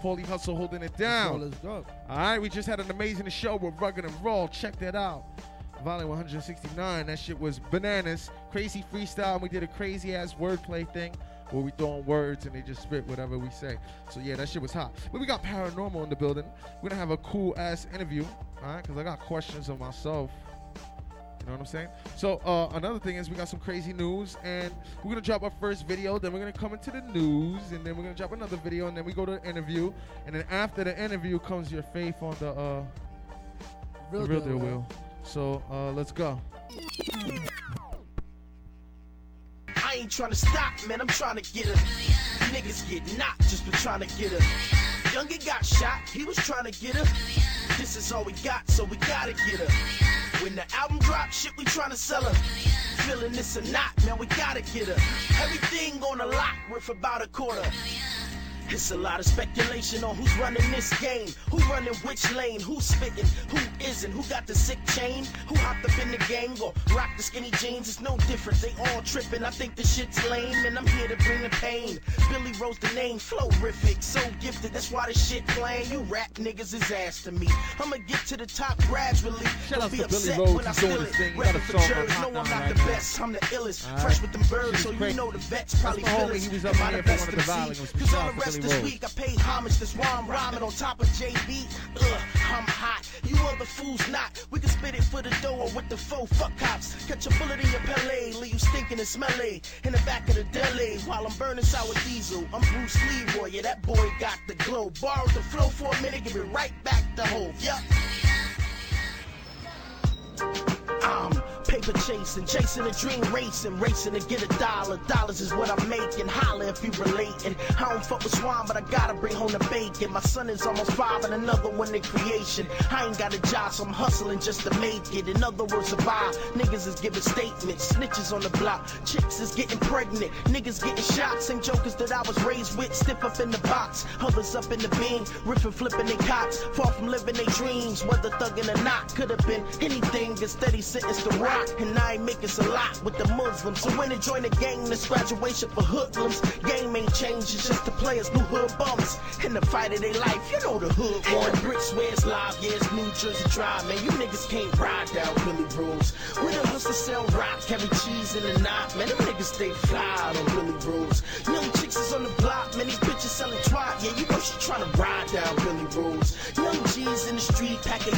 Paulie Hustle, holding it down. Let's go. All right, we just had an amazing show with Rugged and Raw. Check that out. Volume 169. That shit was bananas. Crazy freestyle. And we did a crazy ass wordplay thing where we throwing words and they just spit whatever we say. So yeah, that shit was hot. But we got paranormal in the building. We're gonna have a cool ass interview. All right, because I got questions of myself. You know what I'm saying? So uh, another thing is we got some crazy news, and we're gonna drop our first video. Then we're gonna come into the news, and then we're gonna drop another video, and then we go to the interview, and then after the interview comes your faith on the uh, the real deal man. wheel. So uh, let's go. I ain't trying to stop, man. I'm trying to get her. Niggas get knocked just for trying to get her. Younger got shot, he was trying to get her. This is all we got, so we gotta get her. When the album drops, shit, we trying to sell her. Feeling this or not, man, we gotta get her. Everything on the lock, worth about a quarter. It's a lot of speculation on who's running this game, who running which lane, who's spitting, who isn't, who got the sick chain, who hopped up in the gang or rock the skinny jeans. It's no different, they all tripping. I think the shit's lame, and I'm here to bring the pain. Billy Rose the name, flowrific, so gifted. That's why this shit playing. You rap niggas is ass to me. I'ma get to the top gradually. Shout Don't be Billy upset Rose, when I steal it. thing. He got a for Jerry, No, I'm not right the now. best. I'm the illest. Alright. Fresh with them birds, Shit so is you know the vets probably feel it. He was up Am I the best the Cause all the rest Billy this week I pay homage. Why I'm rhyming on top of JB. Ugh, I'm hot. You other fools not. We can spit it for the door with the faux fuck cops. Catch a bullet in your Pele, leave you stinking and smelly. In the back of the deli while I'm burning sour diesel. I'm Bruce Leroy. Yeah, that boy got the glow. Borrowed the flow for a minute, give it right back to Hove. Yup. I'm paper chasing, chasing a dream, racing, racing to get a dollar. Dollars is what I'm making. Holla if you relating. I don't fuck with swine, but I gotta bring home the bacon. My son is almost five and another one in creation. I ain't got a job, so I'm hustling just to make it. In other words, survive. Niggas is giving statements, snitches on the block. Chicks is getting pregnant, niggas getting shot. Same jokers that I was raised with, stiff up in the box. Others up in the beam, riffing, flipping their cops. Far from living their dreams, whether thugging or not. Could have been anything, instead he sentenced to rock. And I ain't making a lot with the Muslims. So when they join the gang, this graduation for hoodlums. Game ain't changed, it's just the players, new hood bums. In the fight of their life, you know the hood one. Bricks where it's live, yeah, it's New Jersey Drive, man. You niggas can't ride down Billy Rules. We the hustlers sell rock, carry cheese in the knot, man. Them niggas stay fly on Billy Rules. Young chicks is on the block, man. These bitches selling twat, yeah, you know she tryna ride down Billy Rules. Young G's in the street, packing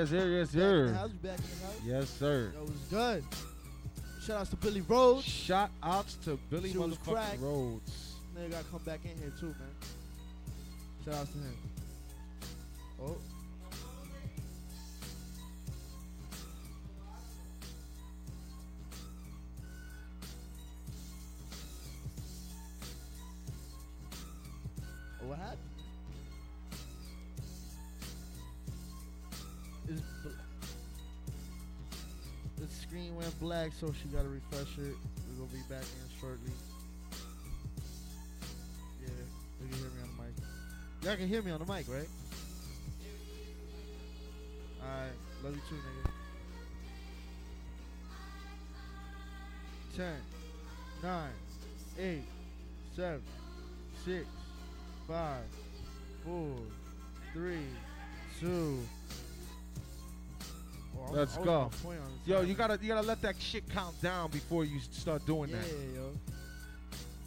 Yes, sir. Yes, sir. Yes, Back in the sir. house, back in the house. Yes, sir. Yo, it was good. Shout outs to Billy Rhodes. Shout outs to Billy motherfucking crack. Rhodes. Nigga gotta come back in here too, man. Shout outs to him. Oh, What happened? The screen went black, so she gotta refresh it. We gonna be back in shortly. Yeah, you can hear me on the mic. Y'all can hear me on the mic, right? Alright, love you too, nigga. 10, 9, 8, 7, 6, 5, 4, 3, 2. I was- Let's I was go. on this Yo, you gotta you gotta let that shit count down before you start doing Yeah, that. yo.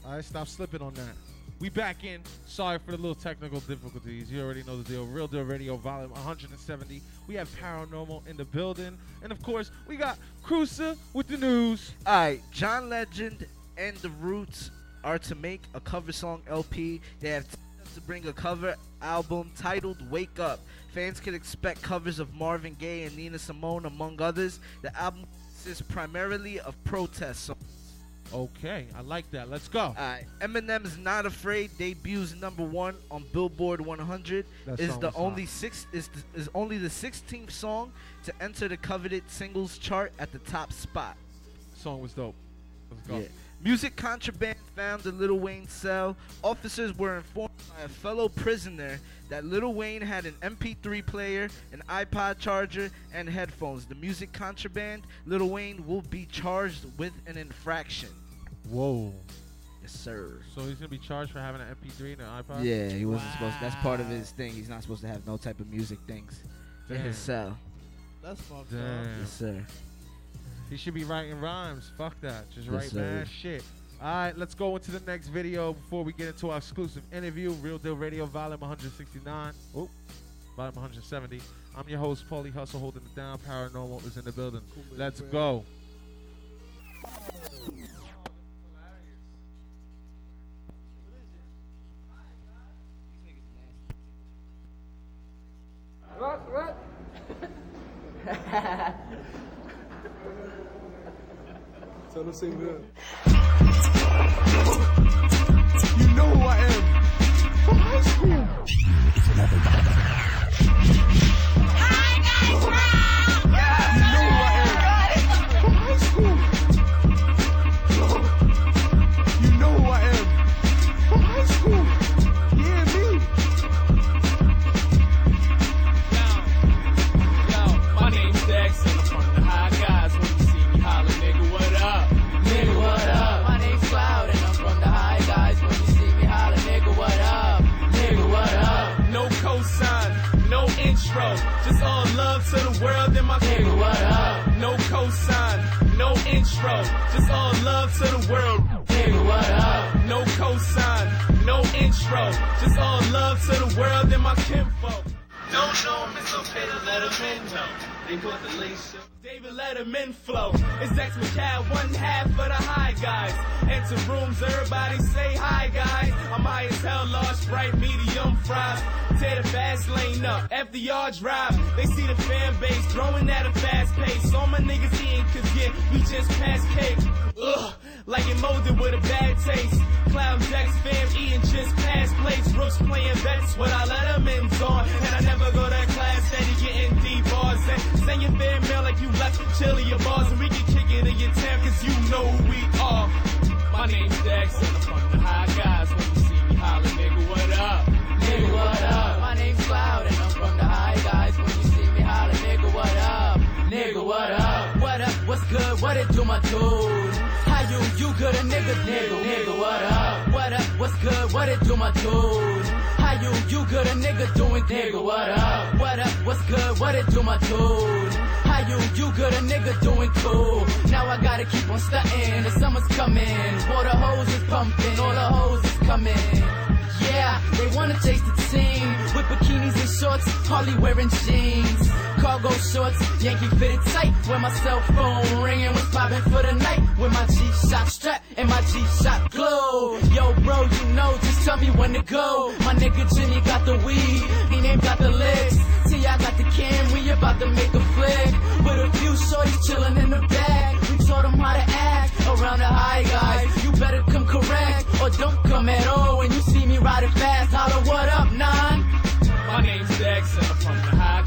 All right, stop slipping on that. We back in. Sorry for the little technical difficulties. You already know the deal. Real Deal Radio, volume 170. We have Paranormal in the building, and of course, we got Cruiser with the news. All right, John Legend and the Roots are to make a cover song LP. They have to bring a cover album titled "Wake Up." Fans can expect covers of Marvin Gaye and Nina Simone, among others. The album consists primarily of protest songs. Okay, I like that. Let's go. Alright, Eminem's "Not Afraid" debuts number one on Billboard 100. That is the only hot. six is the, is only the 16th song to enter the coveted singles chart at the top spot. Song was dope. Let's go. Yeah. Music contraband found in Lil Wayne's cell. Officers were informed by a fellow prisoner that Lil Wayne had an MP3 player, an iPod charger, and headphones. The music contraband, Lil Wayne will be charged with an infraction. Whoa. Yes, sir. So he's gonna be charged for having an MP3 and an iPod. Yeah, he wasn't supposed. That's part of his thing. He's not supposed to have no type of music things in his cell. That's fucked up. Yes, sir. He should be writing rhymes. Fuck that. Just Yes, write sir. mad shit. All right, let's go into the next video before we get into our exclusive interview. Real Deal Radio, volume 169. Oh, volume 170. I'm your host, Paulie Hustle, holding it down. Paranormal is in the building. Let's go. Tell them sing good. You know who I am. From high school. No just all love to the world. Nigga, what up? No cosign, no intro, just all love to the world in my kinfolk. Don't know him, it's okay to let him in though. They put the lace up. David Letterman flow. It's X McCall, one half of the high guys. Enter rooms, everybody say hi guys. I'm high as hell, large bright, medium fries. Tear the fast lane up, FDR drive. They see the fan base growing at a fast pace. All my niggas eating cause yeah, we just passed cake. Ugh, like it molded with a bad taste. Cloud Dex fam eating just past plates. Brooks playing bets what I let them in on. My name's Dex and I'm from the high guys. When you see me holler, nigga, what up? Nigga, what up? My name's Cloud and I'm from the high guys. When you see me holler, nigga, what up? Nigga, what up? What up? What's good? What it do, my dude? How you? You good, a nigga? Nigga, nigga, what up? What's good? What it do, my dude? How you? You good, a nigga doing nigga? What up? What up? What's good? What it do, my dude? How you? You good, a nigga doing cool? Now I gotta keep on stunting. The summer's coming. Water hose is pumping. All the hoes is coming. Yeah, they wanna chase the team with bikinis and shorts, hardly wearing jeans. Cargo shorts, Yankee fitted tight. When my cell phone ringing was popping for the night. With my G-Shock strap and my G-Shock glow. Yo, bro, you know, just tell me when to go. My nigga Jimmy got the weed, he name got the licks. T.I. got the cam, we about to make a flick. With a few shorties chilling in the back. We taught them how to act around the high guys. Better come correct or don't come at all. When you see me riding fast, holler, what up, non? My name's Dex and I'm from the high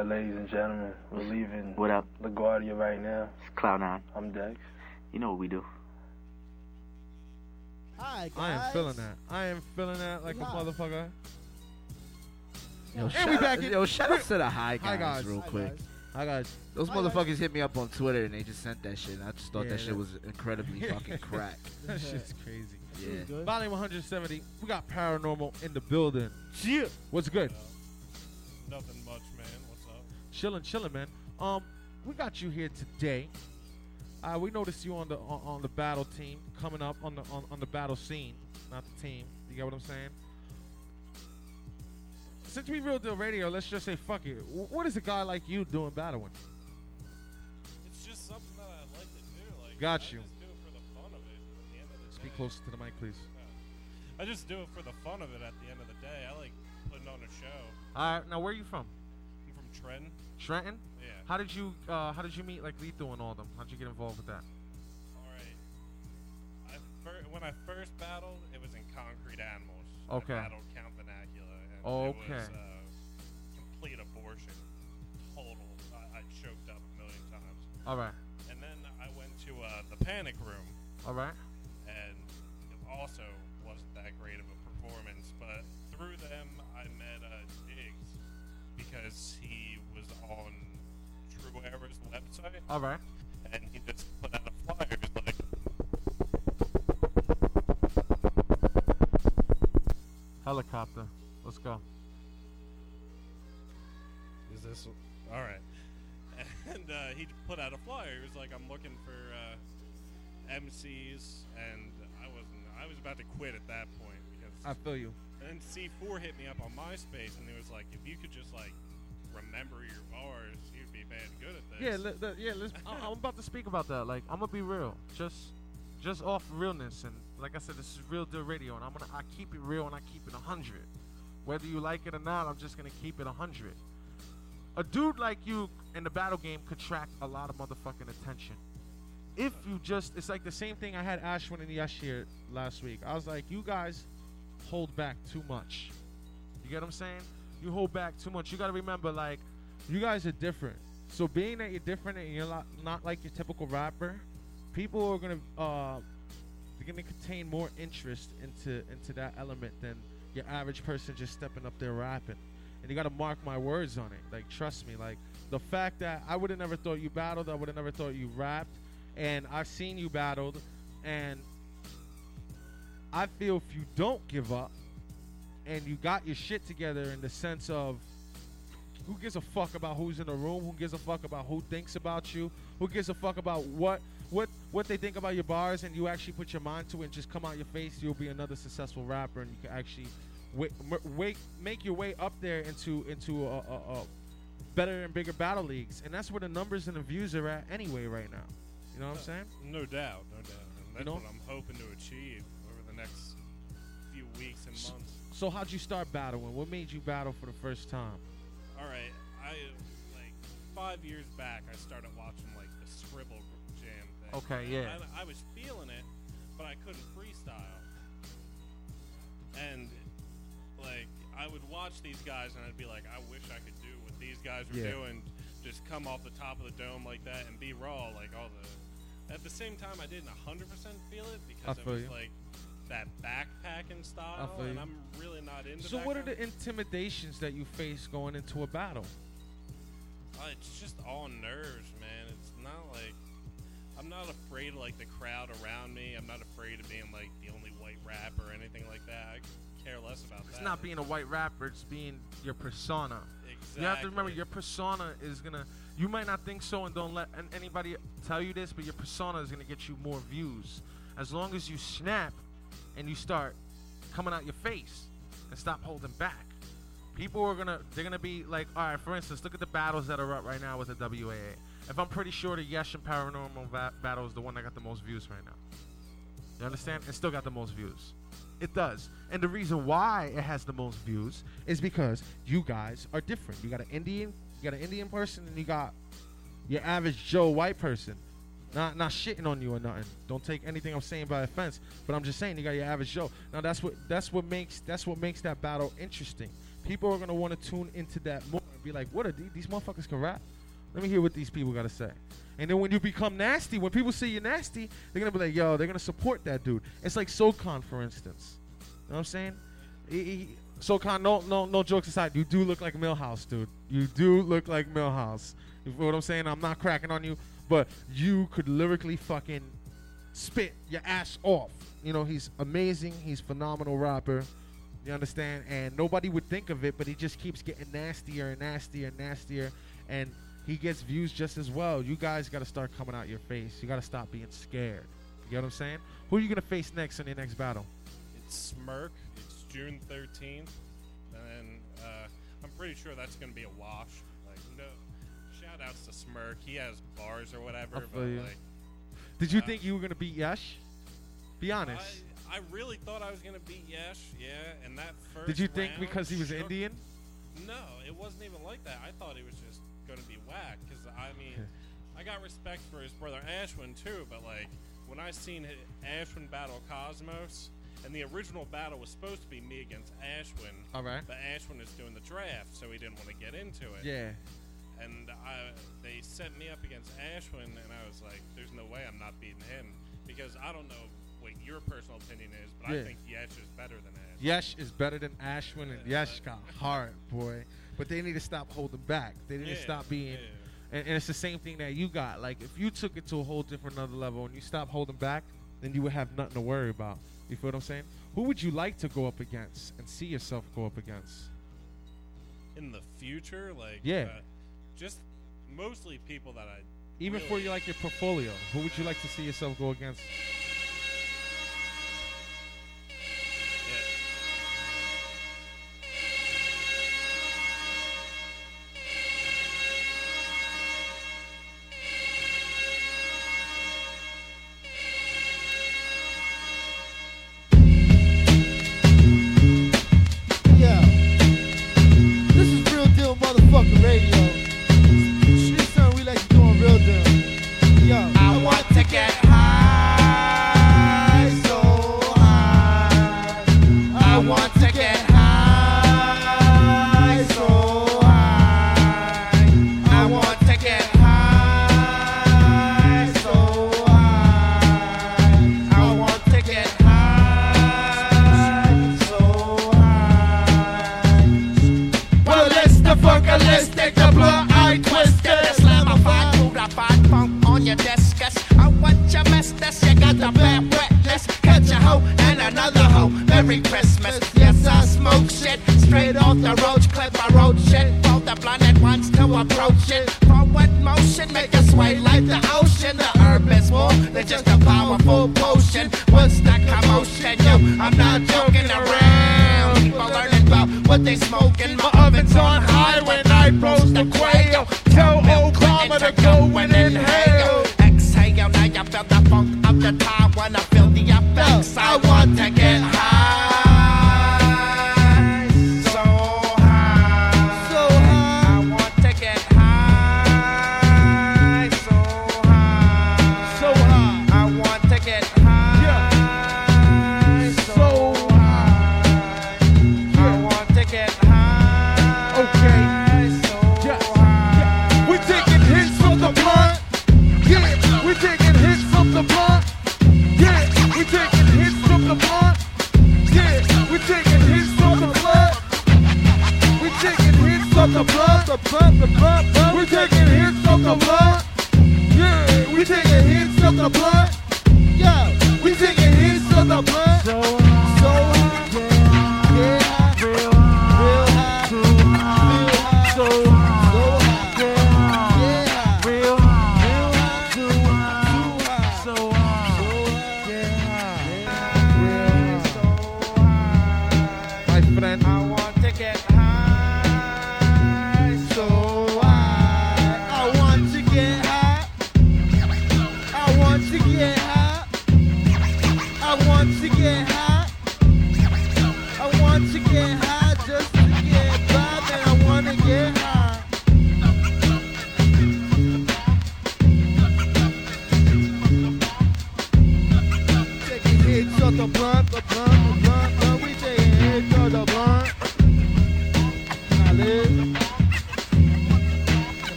right, ladies and gentlemen. We're leaving What up? LaGuardia right now. It's Cloud9. I'm Dex. You know what we do. Hi, guys. I am feeling that. I am feeling that like Nah. a motherfucker. Yo, And we out- back in- Yo, shout out to the high guys, Hi, guys. real Hi, quick. guys. Hi guys. Those Hi, guys. motherfuckers hit me up on Twitter and they just sent that shit. And I just thought Yeah, that shit was incredibly fucking crack. That shit's crazy. Yeah. Good. Volume 170. We got paranormal in the building. Yeah. What's good? Chilling, chilling, man. Um, we got you here today. Uh, we noticed you on the on, on the battle team coming up on the on, on the battle scene, not the team. You get what I'm saying? Since we real deal radio, let's just say fuck it. Wh- What is a guy like you doing battling? It's just something that I like to do. Like, Got I you. just do it for the fun of it. At the end of the Speak closer to the mic, please. I just do it for the fun of it. At the end of the day, I like putting on a show. All right, now where are you from? I'm from Trenton. Trenton. Yeah. How did you uh, How did you meet like Lethal and all them? How'd you get involved with that? All right. I fir- when I first battled, it was in Concrete Animals. Okay. I battled Count Vernacular. And Okay. It was uh, complete abortion. Total. I, I choked up a million times. All right, And then I went to uh, the Panic Room. all right. and it also wasn't that great of a performance. But through them, I met uh, Diggs because on True Era's website, All right. and he just put out a flyer. He was like, Helicopter. Let's go. "Is this all right?" And uh, he put out a flyer. He was like, "I'm looking for uh, MCs," and I wasn't. I was about to quit at that point because I feel you. And C4 hit me up on MySpace, and he was like, "If you could just like remember your bars, you'd be bad good at this." Yeah, yeah. Let's, I- I'm about to speak about that. Like, I'm gonna be real, just, just off realness, and like I said, this is real deal radio, and I'm gonna, I keep it real and I keep it hundred. Whether you like it or not, I'm just gonna keep it hundred. A dude like you in the battle game could attract a lot of motherfucking attention. If you just, it's like the same thing I had Ashwin and Yash here last week. I was like, you guys hold back too much. You get what I'm saying? You hold back too much. You got to remember, like, you guys are different. So being that you're different and you're not, not like your typical rapper, people are gonna uh, they're gonna contain more interest into into that element than your average person just stepping up there rapping. And you gotta mark my words on it. Like trust me. Like the fact that I would have never thought you battled, I would have never thought you rapped, and I've seen you battled, and I feel if you don't give up and you got your shit together in the sense of who gives a fuck about who's in the room? Who gives a fuck about who thinks about you? Who gives a fuck about what what what they think about your bars? And you actually put your mind to it and just come out your face. You'll be another successful rapper, and you can actually wait, wait make your way up there into into a, a, a better and bigger battle leagues. And that's where the numbers and the views are at anyway right now. You know what I'm uh, saying? No doubt, no doubt. And that's know? what I'm hoping to achieve over the next few weeks and months. So how'd you start battling? What made you battle for the first time? All right, I like five years back. I started watching like the Scribble Jam thing. Okay, yeah. I, I was feeling it, but I couldn't freestyle. And like I would watch these guys, and I'd be like, I wish I could do what these guys were Yeah. doing. Just come off the top of the dome like that and be raw, like all the. At the same time, I didn't 100% feel it because I it was you. like that backpacking style, and. I'm really not into. So what are the intimidations that you face going into a battle? Uh, it's just all nerves, man. It's not like I'm not afraid of like the crowd around me. I'm not afraid of being like the only white rapper or anything like that. I care less about It's that. It's not being a white rapper, it's being your persona. Exactly. You have to remember your persona is gonna. You might not think so, and don't let anybody tell you this, but your persona is gonna get you more views. As long as you snap and you start coming out your face and stop holding back, people are gonna. They're gonna be like, all right. For instance, look at the battles that are up right now with the WAA. If I'm pretty sure the Yesh and Paranormal va- battle is the one that got the most views right now. You understand? It still got the most views. It does. And the reason why it has the most views is because you guys are different. You got an Indian, you got an Indian person, and you got your average Joe white person. Not not shitting on you or nothing. Don't take anything I'm saying by offense. But I'm just saying you got your average Joe. Now that's what that's what makes that's what makes that battle interesting. People are gonna want to tune into that more and be like, what are these? These motherfuckers can rap. Let me hear what these people got to say. And then when you become nasty, when people see you nasty, they're gonna be like, yo, they're gonna support that dude. It's like Soul Khan, for instance. You know what I'm saying? He, he, Soul Khan, no, no, no jokes aside, you do look like Milhouse, dude. You do look like Milhouse. You feel what I'm saying? I'm not cracking on you, but you could lyrically fucking spit your ass off. You know, he's amazing. He's phenomenal rapper. You understand? And nobody would think of it, but he just keeps getting nastier and nastier and nastier. And he gets views just as well. You guys got to start coming out your face. You got to stop being scared. You get what I'm saying? Who are you going to face next in your next battle? It's Smirk. June 13th, and uh, I'm pretty sure that's gonna be a wash. Like no, shout outs to Smirk. He has bars or whatever, but you. like Did you uh, think you were going to beat Yesh? Be honest. I, I really thought I was gonna beat Yesh. Yeah, and that first. Did you think because he was shook- Indian? No, it wasn't even like that. I thought he was just gonna be whack. Because I mean, I got respect for his brother Ashwin too, but like when I seen Ashwin battle Cosmos, and the original battle was supposed to be me against Ashwin. All right. But Ashwin is doing the draft, so he didn't want to get into it. Yeah. And I, they set me up against Ashwin, and I was like, "There's no way I'm not beating him," because I don't know what your personal opinion is, but Yeah. I think Yesh is better than Ashwin. Yesh is better than Ashwin, and Yash got heart, boy. But they need to stop holding back. They need to stop being. And, and it's the same thing that you got. Like if you took it to a whole different other level and you stop holding back, then you would have nothing to worry about. You feel what I'm saying? Who would you like to go up against and see yourself go up against? in the future, like Yeah. uh, just mostly people that I Even really- for you, like your portfolio, who would you like to see yourself go against?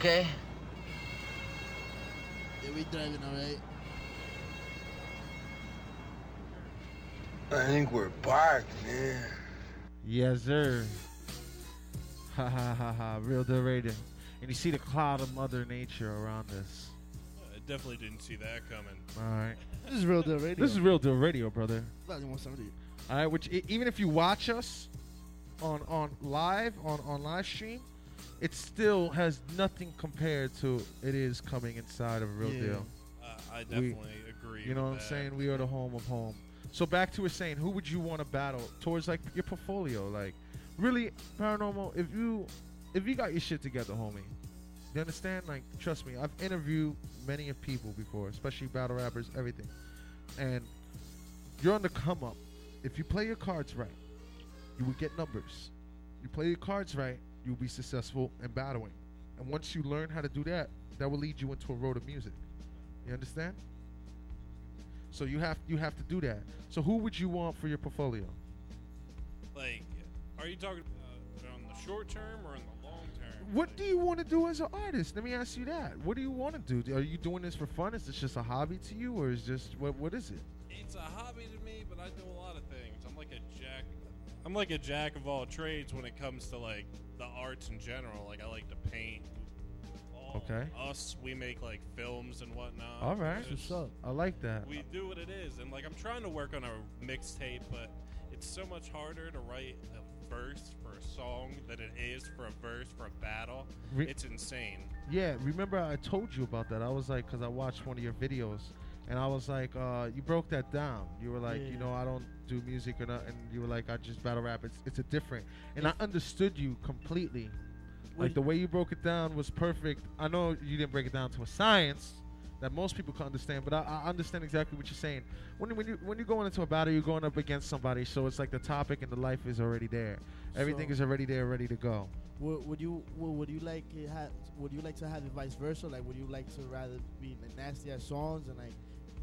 Okay? Yeah, we driving alright. I think we're parked, man. Yes, sir. Ha ha ha ha. Real deal radio. And you see the cloud of Mother Nature around us. I definitely didn't see that coming. All right. This is real deal radio. This is real deal radio, brother. All right. Which even if you watch us on on live on on live stream, it still has nothing compared to it is coming inside of a real Yeah. deal. Uh, I We- definitely agree. You know what with I'm that. saying? We are the home of home. So back to us saying, who would you want to battle towards like your portfolio? Like, really, paranormal. If you, if you got your shit together, homie, you understand? Like, trust me, I've interviewed many of people before, especially battle rappers, everything, and you're on the come up. If you play your cards right, you will get numbers. You play your cards right, you'll be successful in battling. And once you learn how to do that, that will lead you into a road of music. You understand? So you have you have to do that. So who would you want for your portfolio? Like, are you talking uh, on the short term or in the long term? What do you want to do as an artist? Let me ask you that. What do you want to do? Are you doing this for fun? Is this just a hobby to you, or is just what? What is it? It's a hobby to me, but I do a lot of things. I'm like a jack. I'm like a jack of all trades when it comes to like the arts in general. Like I like to paint. All Okay. Us, we make like films and whatnot. All right. It's- What's up? I like that. We do what it is, and like I'm trying to work on a mixtape, but it's so much harder to write a verse for a song than it is for a verse for a battle. Re- it's insane. Yeah, remember I told you about that. I was like, because I watched one of your videos, and I was like, uh, you broke that down. You were like, you know, I don't do music or not, and you were like, I just battle rap. It's it's a different, and I understood you completely. Like the way you broke it down was perfect. I know you didn't break it down to a science that most people can understand, but I, I understand exactly what you're saying. When when you when you're going into a battle, you're going up against somebody, so it's like the topic and the life is already there. Everything So- is already there, ready to go. Would, would you would, would you like would you like to have it vice versa? Like would you like to rather be nasty at songs and like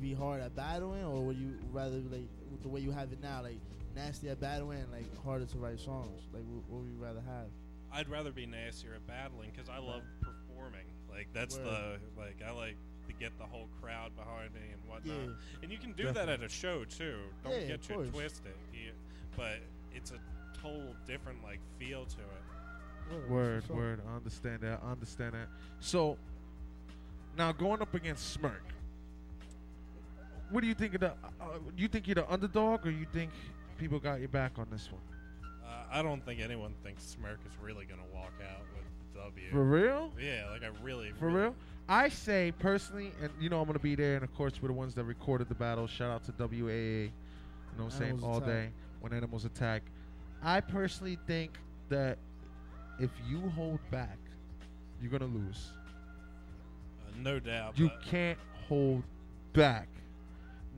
be hard at battling, or would you rather like with the way you have it now, like nasty at battling and like harder to write songs? Like wh- what would you rather have? I'd rather be nastier at battling because I love performing. Like that's Word. the like I like to get the whole crowd behind me and whatnot. Yeah. And you can do that at a show too. Don't Yeah, get of you course. twisted. You- but it's a total different like feel to it. Word, word. I understand that. I understand that. So, now going up against Smirk, what do you think of the? Uh, do you think you're the underdog, or you think people got your back on this one? Uh, I don't think anyone thinks Smirk is really gonna walk out with the W. For real? Yeah, like I really. For really- real? I say personally, and you know I'm gonna be there, and of course we're the ones that recorded the battle. Shout out to WAA. You know what I'm saying? Animals All Attack. day when animals attack. I personally think that if you hold back, you're gonna lose. Uh, no doubt. You can't hold back.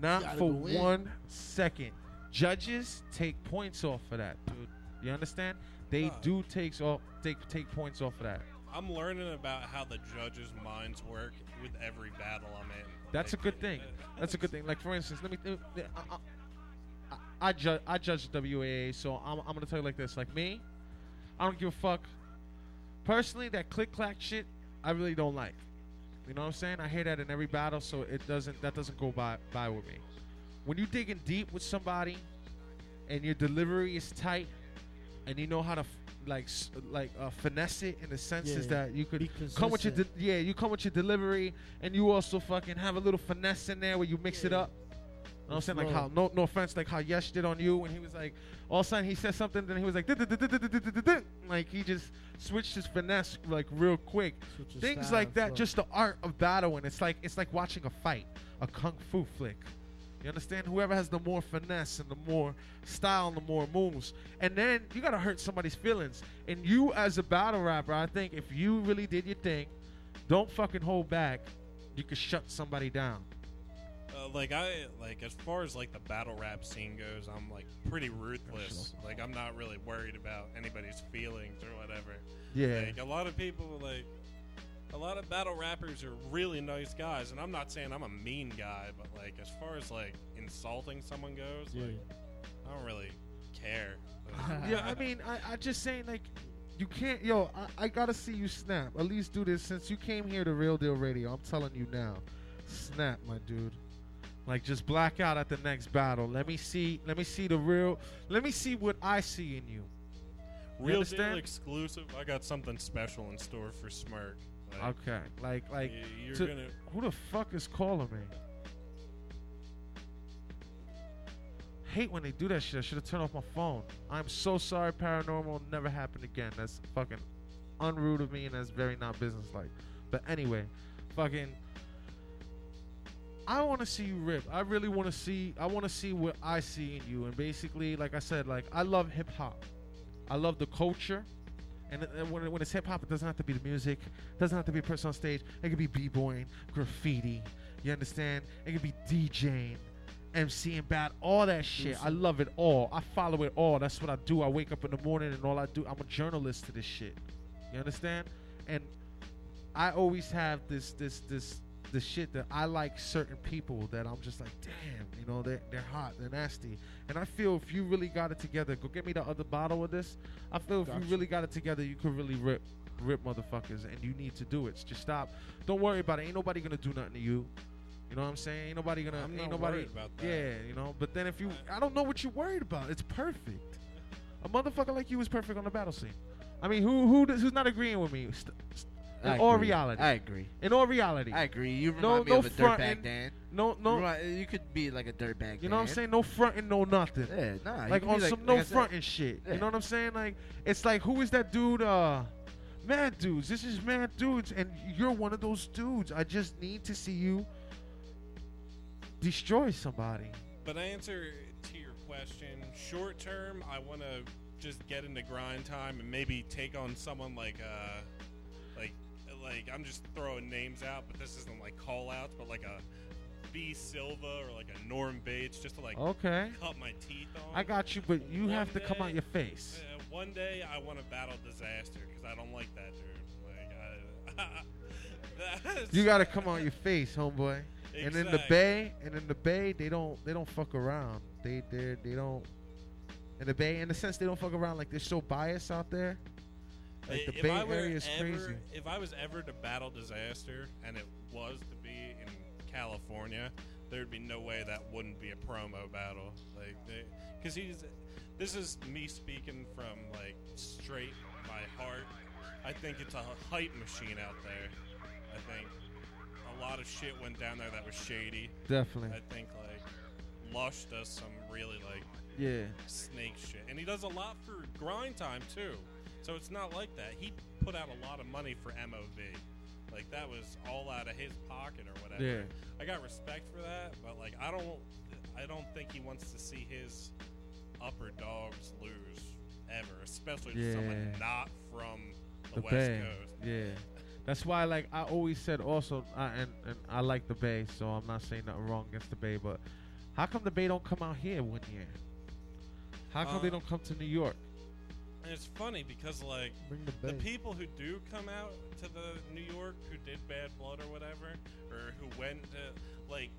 Not for one second. Judges take points off for that, dude. You understand? They Uh, do takes off take take points off of that. I'm learning about how the judges' minds work with every battle I'm in. That's a good thing. That's a good thing. Like for instance, let me. Uh, I, I, I, judge. I judge WAA, so I'm, I'm gonna tell you like this. Like me, I don't give a fuck. Personally, that click clack shit, I really don't like. You know what I'm saying? I hear that in every battle, so it doesn't. That doesn't go by by with me. When you're digging deep with somebody, and your delivery is tight, and you know how to like like uh, finesse it in the senses Yeah. that you could come with your yeah you come with your delivery and you also fucking have a little finesse in there where you mix it up know what I'm saying? Like how no no offense, like how Yesh did on you when he was like all of a sudden he said something, then he was like like he just switched his finesse like real quick. Things like that, just the art of battling. It's like it's like watching a fight, a kung fu flick. You understand? Whoever has the more finesse and the more style and the more moves. And then you got to hurt somebody's feelings. And you, as a battle rapper, I think if you really did your thing, don't fucking hold back, you could shut somebody down. Uh, like I like as far as like the battle rap scene goes, I'm like pretty ruthless. Like I'm not really worried about anybody's feelings or whatever. Yeah. Like a lot of people like a lot of battle rappers are really nice guys, and I'm not saying I'm a mean guy, but like as far as like insulting someone goes, like I don't really care. yeah, I mean, I, I just saying like You can't, yo. I, I gotta see you snap. At least do this since you came here to Real Deal Radio. I'm telling you now, snap, my dude. Like just black out at the next battle. Let me see. Let me see the real. Let me see what I see in you. You Real understand? deal exclusive. I got something special in store for Smirk. Like, Okay, like like you're to- gonna. who the fuck is calling me? Hate when they do that shit. I should have turned off my phone. I'm so sorry, paranormal. Never happened again. That's fucking unrude of me, and that's very not businesslike. But anyway, fucking. I want to see you rip. I really want to see. I want to see what I see in you. And basically, like I said, like I love hip hop. I love the culture. And, and when, when it's hip hop, it doesn't have to be the music. It doesn't have to be a person on stage. It could be b-boying, graffiti. You understand? It could be DJing, MCing, bad, all that shit. I love it all. I follow it all. That's what I do. I wake up in the morning and all I do, I'm a journalist to this shit. You understand? And I always have this, this, this, the shit that I like certain people that I'm just like, damn, you know, they're, they're hot, they're nasty. And I feel if you really got it together, go get me the other bottle of this. I feel if Gotcha. you really got it together, you could really rip, rip motherfuckers, and you need to do it. Just stop. Don't worry about it. Ain't nobody gonna do nothing to you. You know what I'm saying? Ain't nobody gonna. I'm ain't nobody. worried about that. Yeah, you know. But then if you, I don't know what you're worried about. It's perfect. A motherfucker like you is perfect on the battle scene. I mean, who who does, who's not agreeing with me? St- st- in I all reality. I agree. In all reality. I agree. You remind No- me no of a dirtbag Dan. No, no. You, remind- you could be like a dirtbag. You know what I'm saying? No fronting, no nothing. Yeah, nah. like on like- some like no I said. fronting shit. Yeah. You know what I'm saying? Like it's like who is that dude? Uh, mad dudes. This is mad dudes, and you're one of those dudes. I just need to see you destroy somebody. But I answer to your question, short term, I want to just get into grind time and maybe take on someone like uh, like like I'm just throwing names out, but this isn't like call outs, but like a B Silva or like a Norm Bates, just to like Okay. cut my teeth on. I got you, but you One have to come out your face. Uh, one day I want to battle Dizaster because I don't like that dude. Like I, You gotta come out your face, homeboy. And in the bay, and in the bay, they don't they don't fuck around. They they they don't. In the bay, in the sense they don't fuck around. Like they're so biased out there. Like the if Bay I Area is ever, crazy. If I was ever to battle Dizaster and it was to be in California, there'd be no way that wouldn't be a promo battle. Like, because he's. This is me speaking from like straight my heart. I think it's a hype machine out there. I think a lot of shit went down there that was shady. Definitely. I think like Lush does some really like Yeah. snake shit. And he does a lot for grind time too. So it's not like that. He put out a lot of money for MOV. Like that was all out of his pocket or whatever. Yeah. I got respect for that, but like I don't I don't think he wants to see his upper dogs lose ever, especially to someone not from the, the West Bay. Coast. Yeah, that's why like I always said also, uh, and and I like the Bay, so I'm not saying nothing wrong against the Bay, but how come the Bay don't come out here one year? How come they Uh, don't come to New York? And it's funny because like the the people who do come out to the New York who did Bad Blood or whatever, or who went to like,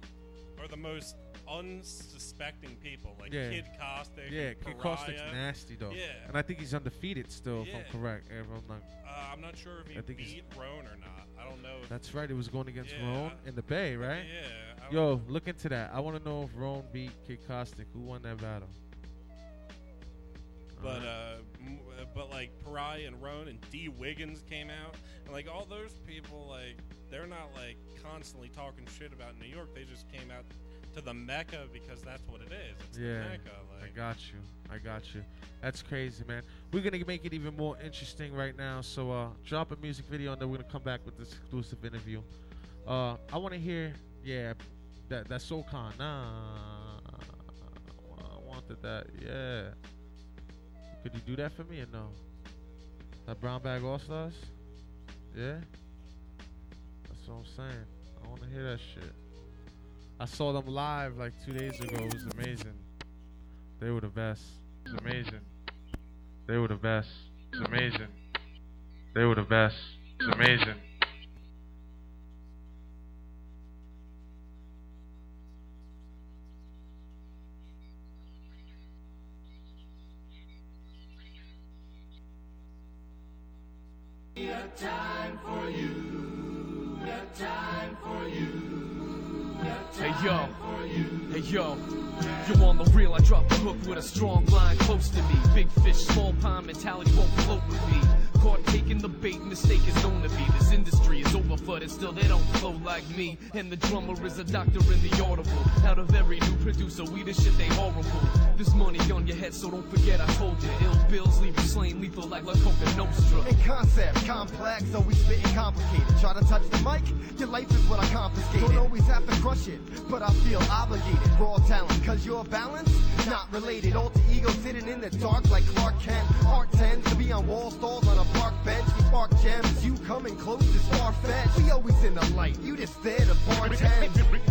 are the most unsuspecting people. Like Yeah. Kid Caustic. Yeah, Kid Caustic's nasty though. Yeah. and I think he's undefeated still, if Yeah. I'm correct. If I'm not, Uh, I'm not sure if he I think beat Rone or not. I don't know. If, that's right. It was going against Yeah, Rone in the Bay, right? Yeah. Yo, look into that. I want to know if Rone beat Kid Caustic. Who won that battle? But uh, uh, but like Pariah and Rone and D Wiggins came out, and like all those people, like they're not like constantly talking shit about New York. They just came out to the Mecca because that's what it is. It's Yeah, Mecca. I got you. I got you. That's crazy, man. We're gonna make it even more interesting right now. So uh, drop a music video, and then we're gonna come back with this exclusive interview. Uh, I want to hear, yeah, that that Soul Khan. Nah, I wanted that. Yeah. Could you do that for me or no? That Brown Bag AllStars? Yeah. That's what I'm saying. I want to hear that shit. I saw them live like two days ago. It was amazing. They were the best. It was amazing. They were the best. It was amazing. They were the best. It was amazing. Time for you. Got time for you. Got Hey yo, for you. hey yo, you on the real? I drop the hook with a strong line close to me. Big fish, small pond mentality won't float with me. Caught taking the bait, mistake is known to be. This industry is overfooted, still they don't flow like me. And the drummer is a doctor in the audible. Out of every new producer, we the shit they horrible. This money on your head, so don't forget I told you. Ill Bill's leave you slain lethal like La Coka Nostra. In concept, complex, always spitting complicated. Try to touch the mic, your life is what I confiscated. Don't always have to crush it, but I feel obligated. Raw talent, cause you're balanced, not related. Alter ego sitting in the dark like Clark Kent. Art tends to be on wall stalls on a park bench. We spark gems, you coming close is far fetched. We always in the light, you just there to bartend.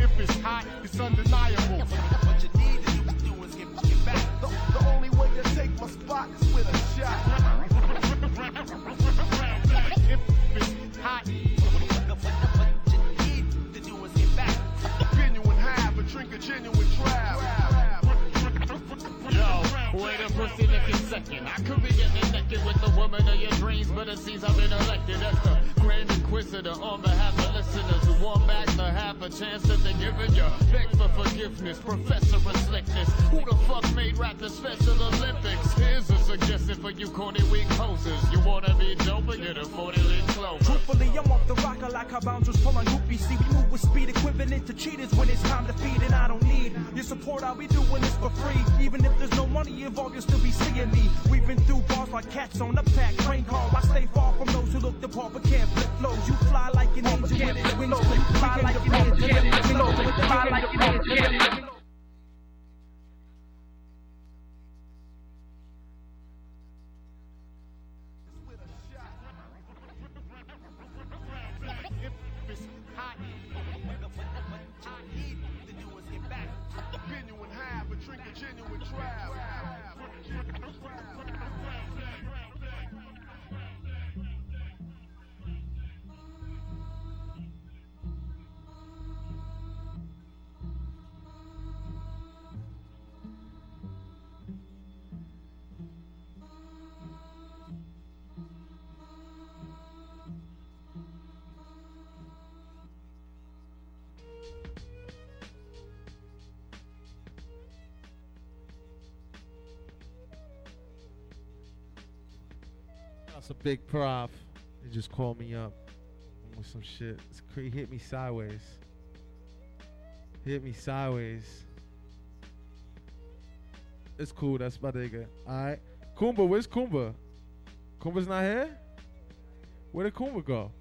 That's a big prof. He just called me up with some shit. It's hit me sideways. Hit me sideways. It's cool. That's my nigga. All right. Kumba, where's Kumba? Kumba's not here. Where did Kumba go?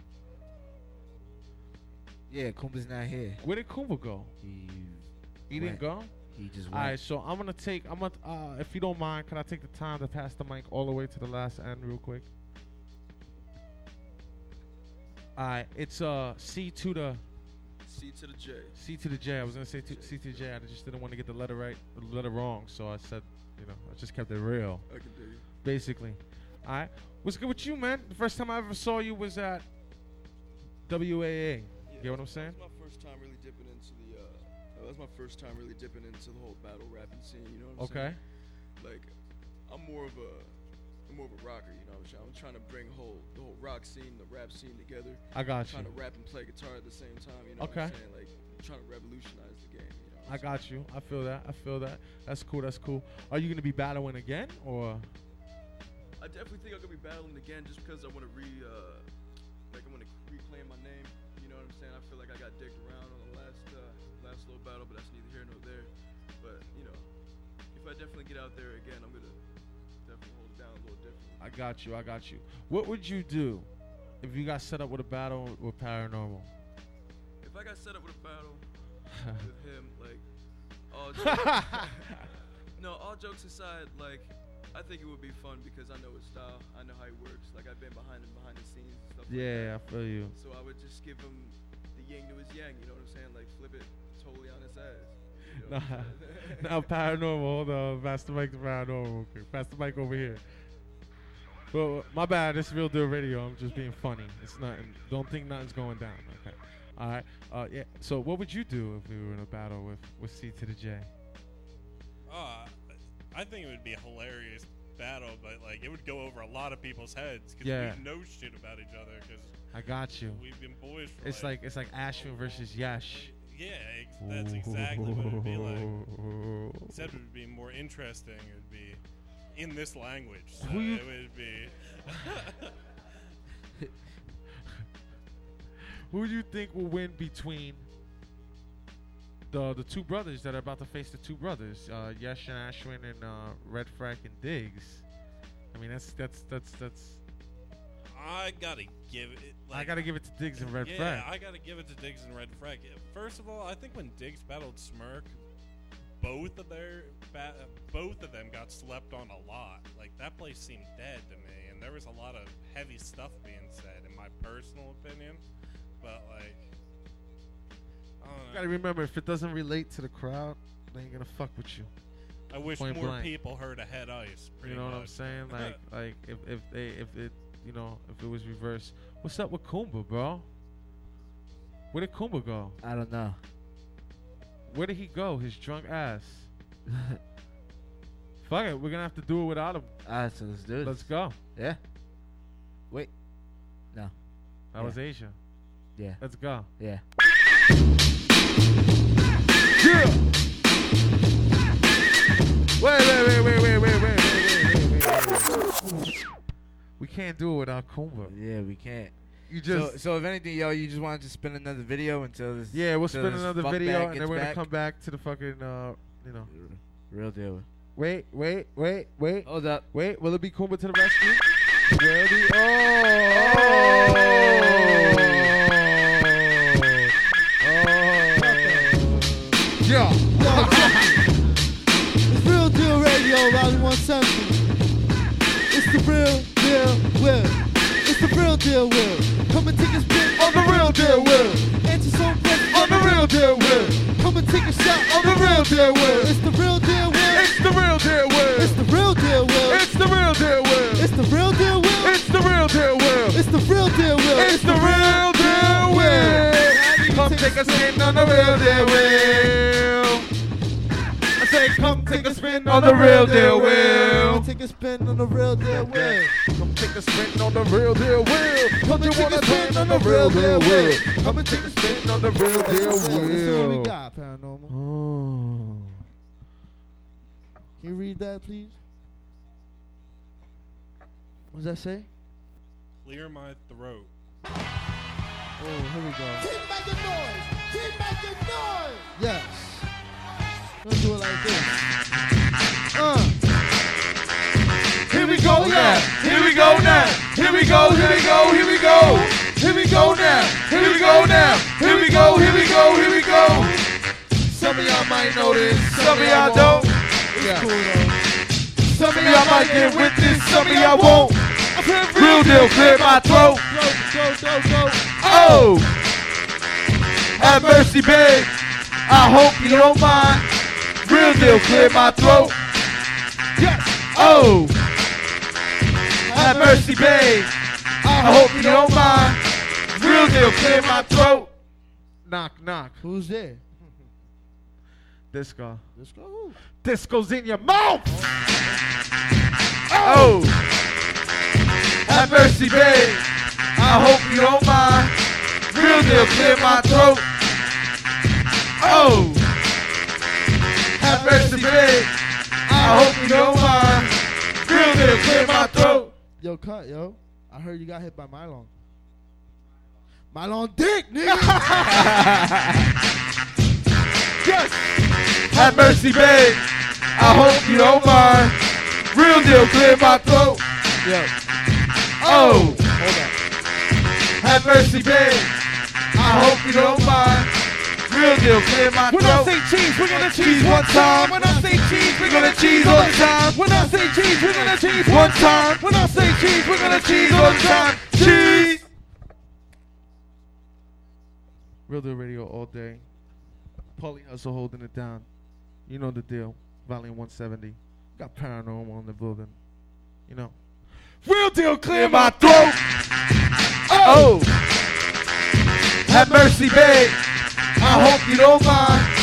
Yeah, Kumba's not here. Where did Kumba go? He He didn't go. He just All went. right, so I'm gonna take. I'm gonna. Uh, if you don't mind, can I take the time to pass the mic all the way to the last end, real quick? All right, it's uh C to the C to the J. C to the J. I was gonna say to, C to the J. I just didn't want to get the letter right, the letter wrong, so I said, you know, I just kept it real. I can dig it. Basically, all right. What's good with you, man? The first time I ever saw you was at WAA. You get what I'm saying? That's my first time really dipping into the. Uh, that was my first time really dipping into the whole battle rapping scene. You know what I'm Okay. saying? Okay. Like, I'm more of a, I'm more of a rocker. You know what I'm saying? I'm trying to bring whole the whole rock scene, the rap scene together. I got trying you. to rap and play guitar at the same time. You know Okay. what I'm saying? Like, trying to revolutionize the game. You know. I got you. I feel that. I feel that. That's cool. That's cool. Are you gonna be battling again, or? I definitely think I'm gonna be battling again just because I want to re, uh, like I want to reclaim my name. You know what I'm saying? I feel like I got dicked around on the last, uh, last little battle, but that's neither here nor there. But you know, if I definitely get out there again, I'm gonna I got you. I got you. What would you do if you got set up with a battle with paranormal? If I got set up with a battle with him, like, all jokes, no, all jokes aside, like, I think it would be fun because I know his style, I know how he works. Like, I've been behind him behind the scenes and stuff. like Yeah, that. I feel you. So I would just give him the yin to his yang. You know what I'm saying? Like, flip it totally on his ass. You know Nah, what I'm saying? now paranormal. Hold on, pass the mic to paranormal. Okay, pass the mic over here. Well, my bad. This is real deal radio. I'm just being funny. It's nothing. Don't think nothing's going down. Okay. All right. Uh, yeah. So, what would you do if we were in a battle with with C to the J? Uh, I think it would be a hilarious battle, but like it would go over a lot of people's heads because Yeah. we know shit about each other because I got you. we've been boys. For It's like it's like Ashwin versus Yash. yeah, ex- that's exactly what it'd be like. Except it would be more interesting. It would be in this language. So it would be. Who do you think will win between the the two brothers that are about to face the two brothers, uh, Yash and Ashwin and uh, Red Frack and Diggs? I mean, that's that's that's that's. I gotta give it. I gotta give it to Diggs and Red yeah, Frack. I gotta give it to Diggs and Red Frack. First of all, I think when Diggs battled Smirk, both of their both of them got slept on a lot. Like that place seemed dead to me, and there was a lot of heavy stuff being said, in my personal opinion. But like, I don't know. gotta remember, if it doesn't relate to the crowd, they ain't gonna fuck with you. I wish Point more blank. people heard Ahead Ice. You pretty know what I'm saying? Like, like if if they if it you know if it was reversed, what's up with Kumba, bro? Where did Kumba go? I don't know. Where did he go? His drunk ass. Fuck it, we're gonna have to do it without him. Alright, so let's do it. Let's go. Yeah. Wait. No. That Yeah. was Asia. Yeah. Let's go. Yeah. Yeah. Wait, wait, wait, wait, wait, wait, wait, wait, wait, wait, wait. We can't do it without Kumba. Yeah, we can't. You So, just so if anything, yo, you just wanted to spin another video until this. yeah, we'll till spin another video and then we're gonna back. come back to the fucking uh, you know. Real deal. Wait, wait, wait, wait. Hold up. Wait, will it be Kumba to the rescue? Will it be? Oh. Yeah. It's Real Deal Radio, Volume 170. It's the real deal will. It's the real deal will. Come and take a spin on the real deal will. Answer some questions on the real deal will. Come and take a shot on the real deal will. It's the real deal will. It's the real deal will. It's the real deal will. It's the real deal will. It's the real deal will. It's the real deal will. It's the real deal will. It's the real deal will. Come take a spin on the real deal will. I say come take a spin on the real deal will. Take a spin on the real deal will. Come take a spin on the real deal will. Come you take wanna a spin spin on on the the real deal will? will. Come and take a spin on the real deal Let's see what we got, Paranormal. Oh. Can you read that, please? What does that say? Clear my throat. Oh, here we go. Keep making noise. Keep making noise. Yes. Gonna do it like this. Uh. Here we go now. Here we go now. Here we go. Here we go. Here we go. Here we go now. Here we go now. Here we go. Here we go. Here we go. Some of y'all might know this. Some of y'all don't. Yeah. Some of y'all might get with this. Some of y'all won't. Real deal, clear my throat. Oh, have mercy, babe. I hope you don't mind. Real deal, clear my throat. Yes. Oh, have mercy, babe. I hope you don't mind. Real deal, clear my throat. Knock, knock. Who's there? Disco. Let's go. Disco's in your mouth. Oh. oh, have mercy, babe. I hope you don't mind. Real deal, clear my throat. Oh, have mercy, babe. I hope you don't mind. Real deal, clear my throat. Yo, cut, yo. I heard you got hit by Mylon. Mylon dick, nigga. Yes. Have mercy, babe. I hope you don't mind. Real deal, clear my throat. Yo. Oh, Hold up. have mercy, babe. I hope you don't mind. Real deal, clear my When I throat. say cheese, we're gonna cheese one time. When I say cheese, We're gonna cheese all the time. When I say cheese, we're gonna cheese One time. When I say cheese, we're gonna cheese all the time. Cheese. Real Deal Radio all day. Paulie Hustle holding it down. You know the deal. Volume 170. Got paranormal in the building. You know. Real Deal, clear my throat. Oh. oh. Have mercy, babe. I hope you don't mind.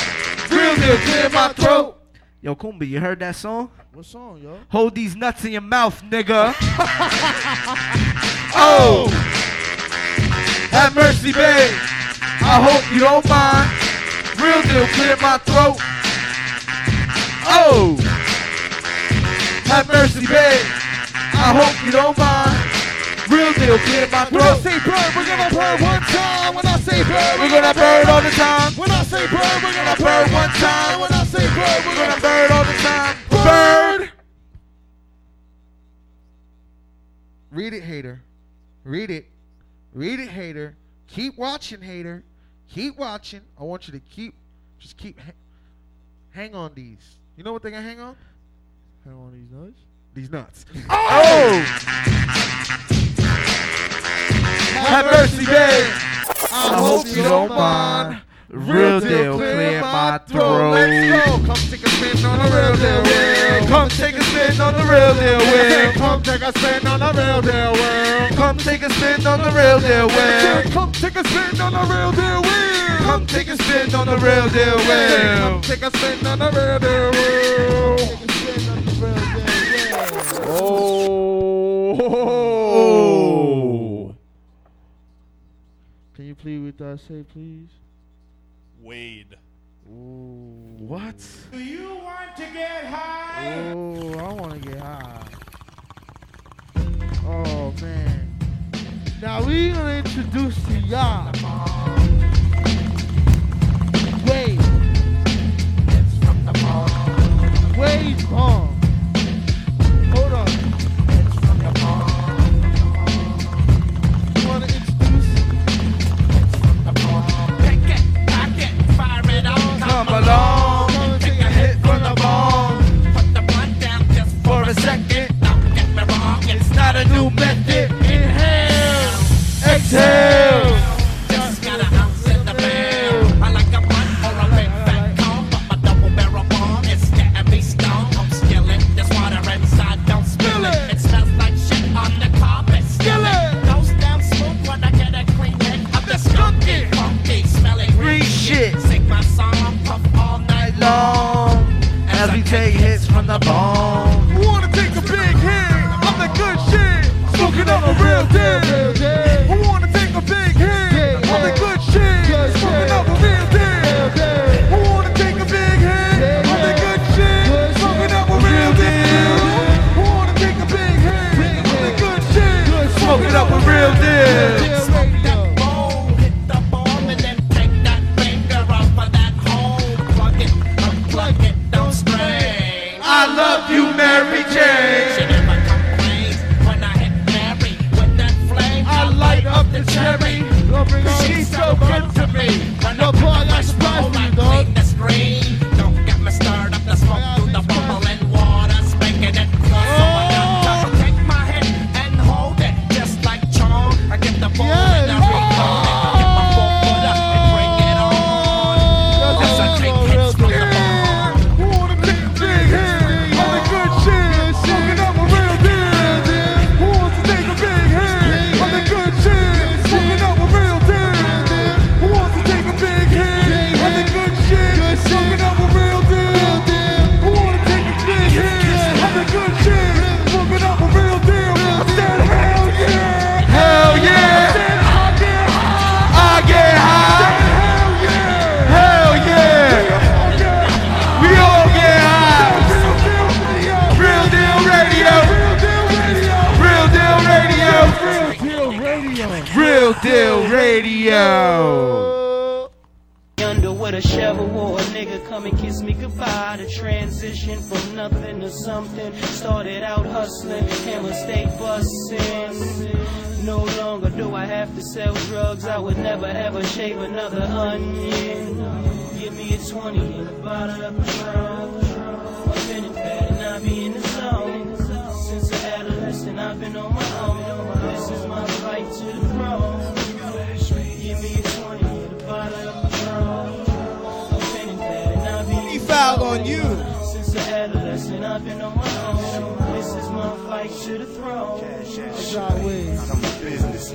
Real Deal, clear my throat. Yo, Kumbi, you heard that song? What song, yo? Hold these nuts in your mouth, nigga. Oh. oh! Have mercy, babe. I hope you don't mind. Real deal, clear my throat. Oh! Have mercy, babe. I hope you don't mind. Real deal, clear my throat. When I say bird, we're gonna bird one time. When I say bird, We're gonna bird all the time. When I say bird, we're gonna Bird one time. When I say bird, we're gonna bird all the time. bird. Read it, hater. Read it. Read it, hater. Keep watching, hater. Keep watching. I want you to keep, just keep, ha- hang on these. You know what they gonna hang on? Hang on these nuts. These nuts. Oh! oh! Have mercy, babe. I hope you don't mind. Real deal, clear my throat. Let's go. Come take a spin on the real deal. Will. Come take a spin on the real deal, Will. Come take a spin on the real deal. Will. Come take a spin on the real deal, Will. Come take a spin on the real deal. Will. Come take a spin on the real deal, Will. Come take a spin on the real deal. Will. Oh. Can you plead with us? Say please. Wade. What? Do you want to get high? Oh, I want to get high. Oh man. Now we gonna introduce to y'all. Wade. Wade Bong. Come along, take a hit from the bong. Put the blunt down just for a second, Don't get me wrong, it's not a new method. Inhale, exhale.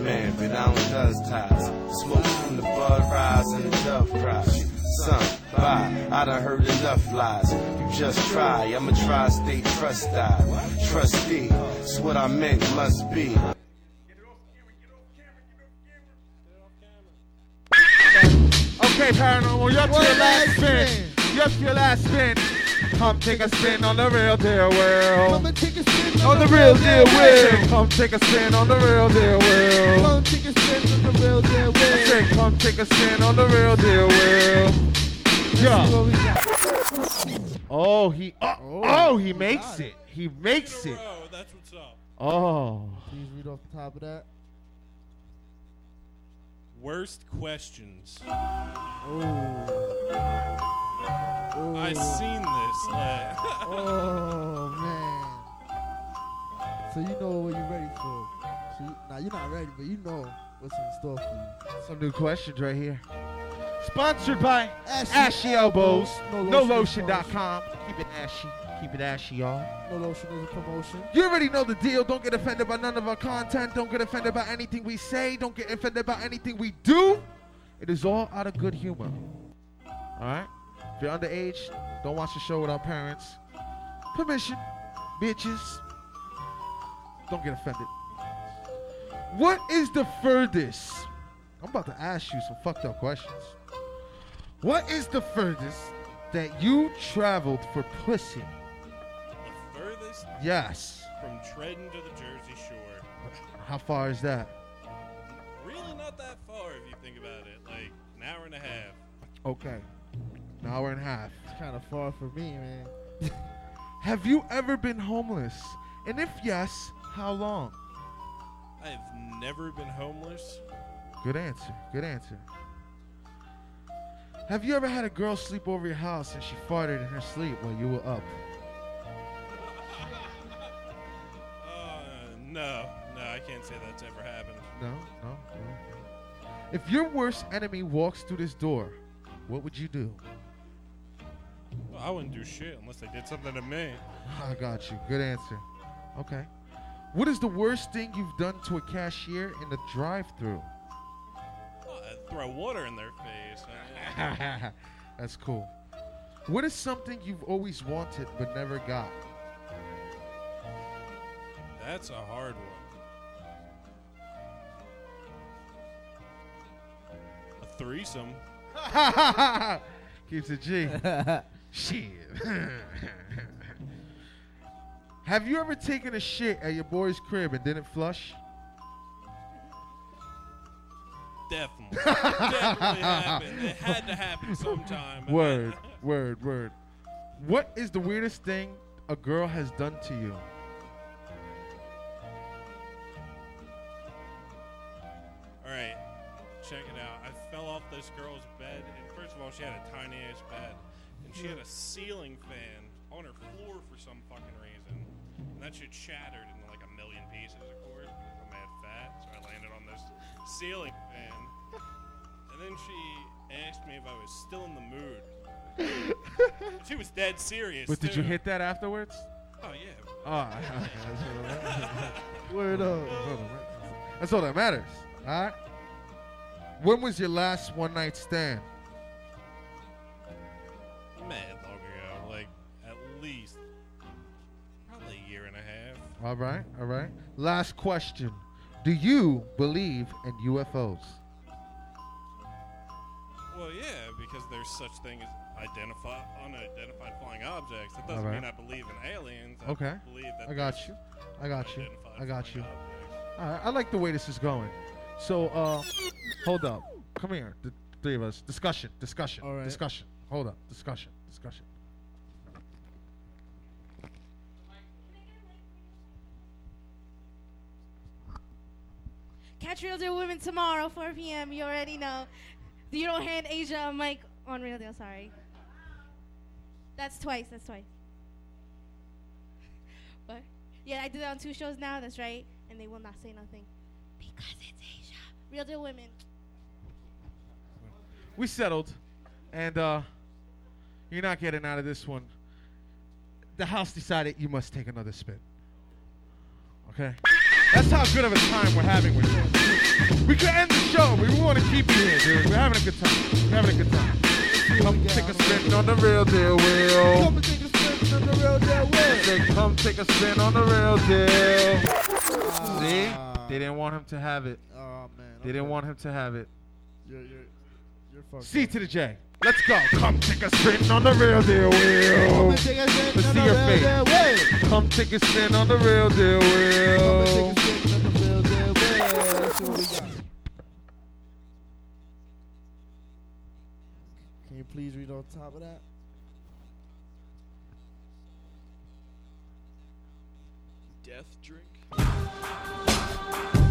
Businessman, but I don't does ties. Smoke from the bud rise and the dove cry. son. Bye. I done heard enough lies. You just try. I'm a tri-state trust die. Trustee. It's what I meant. Must be. Okay, paranormal, you're up to your last spin. You're up to your last spin. Come take a spin on the real deal world. Come and take a spin On the real deal world. Come take a spin on the real deal world. Come take a spin on the real deal I said, come take a spin on the real deal world. Yeah. Oh, he. Uh, oh, oh, he makes it. He makes it. Oh, that's what's up. Oh. Please read off the top of that. Worst questions. Oh. I seen this. Uh, like, oh man. So you know what you're ready for. So you, now you're not ready, but you know what's in store for you. Some new questions right here. Sponsored by Ashy Ashy, Elbows. No No Lotion lotion.com. Keep it ashy. Keep it ashy, y'all. No lotion is a promotion. You already know the deal. Don't get offended by none of our content. Don't get offended by anything we say. Don't get offended by anything we do. It is all out of good humor. All right? If you're underage, don't watch the show without parents. Permission. Bitches. Don't get offended. What is the furthest? I'm about to ask you some fucked up questions. What is the furthest that you traveled for pussy? The Yes. from Trenton to the Jersey Shore. How far is that? Really not that far if you think about it. Like an hour and a half. Okay. An hour and a half. It's kind of far for me, man. Have you ever been homeless? And if yes, how long? I've never been homeless. Good answer. Good answer. Have you ever had a girl sleep over your house and she farted in her sleep while you were up? Can't say that's ever happened. No, no, no. If your worst enemy walks through this door, what would you do? Well, I wouldn't do shit unless they did something to me. I got you. Good answer. Okay. What is the worst thing you've done to a cashier in the drive-through? Uh, oh, throw water in their face. That's cool. What is something you've always wanted but never got? That's a hard one. Threesome. Keeps it G. Shit. Have you ever taken a shit at your boy's crib and didn't flush? Definitely. Definitely happened. It had to happen sometime. Word, word, word. What is the weirdest thing a girl has done to you? This girl's bed, and first of all, she had a tiny ass bed, and she had a ceiling fan on her floor for some fucking reason, and that shit shattered into like a million pieces, of course, because I'm mad fat. So I landed on this ceiling fan, and then she asked me if I was still in the mood. she was dead serious. But did you hit that afterwards? Oh yeah. Oh, okay, that's all that matters. Word up. That's all that matters. That's all that matters. All right. When was your last one night stand? Mad long ago, like at least probably a year and a half. All right, all right. Last question. Do you believe in UFOs? Well, yeah, because there's such thing as identify unidentified flying objects. That doesn't Alright. mean I believe in aliens. I Okay. believe that I got you. I got you. I got you. All right. I like the way this is going. So, uh, hold up. Come here, the three of us. Discussion. Discussion. All right. Discussion. Hold up. Discussion. Discussion. Catch Real Deal Women tomorrow, 4 p.m. You already know. You don't hand Asia a mic on Real Deal, sorry. That's twice, that's twice. But, yeah, I do that on two shows now, that's right. And they will not say nothing. Because it's Asia. Real Deal Women. We settled, and uh, you're not getting out of this one. The house decided you must take another spin. Okay? That's how good of a time we're having with you. We could end the show, but we want to keep you here, dude. We're having a good time. We're having a good time. Come take a spin on the real deal wheel. Come take a spin on the real deal wheel. Say, come take a spin on the real deal. See? They didn't want him to have it. Oh man. They didn't want him to have it. You're you're you're fucked. C to the J. Let's go. Come take a spin on the real deal wheel. Come take a spin Let's on see the your real face. deal wheel. Come take a spin on the real deal wheel. Come and take a spin on the real deal wheel. Let's see what we got. Can you please read on top of that? Death drink. あ!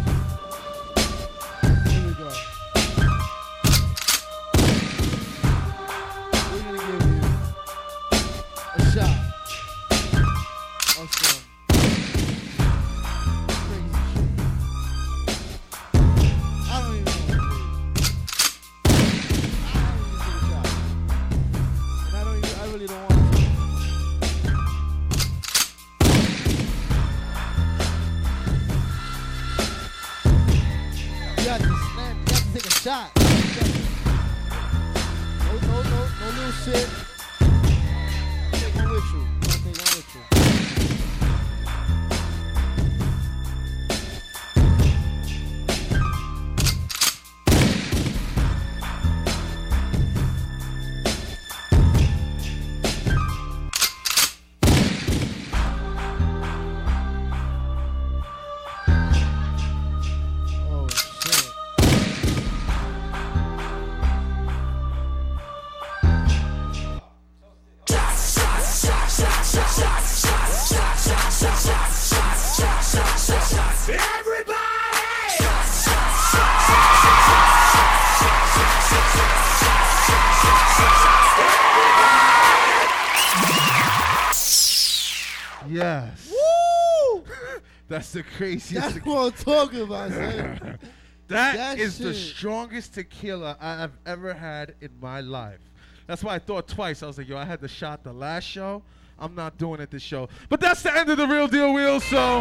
The craziest. That's what I'm talking about, son. That That is the strongest tequila I have ever had in my life. That's why I thought twice. I was like, yo, I had the shot the last show. I'm not doing it this show. But that's the end of the real deal wheel, so.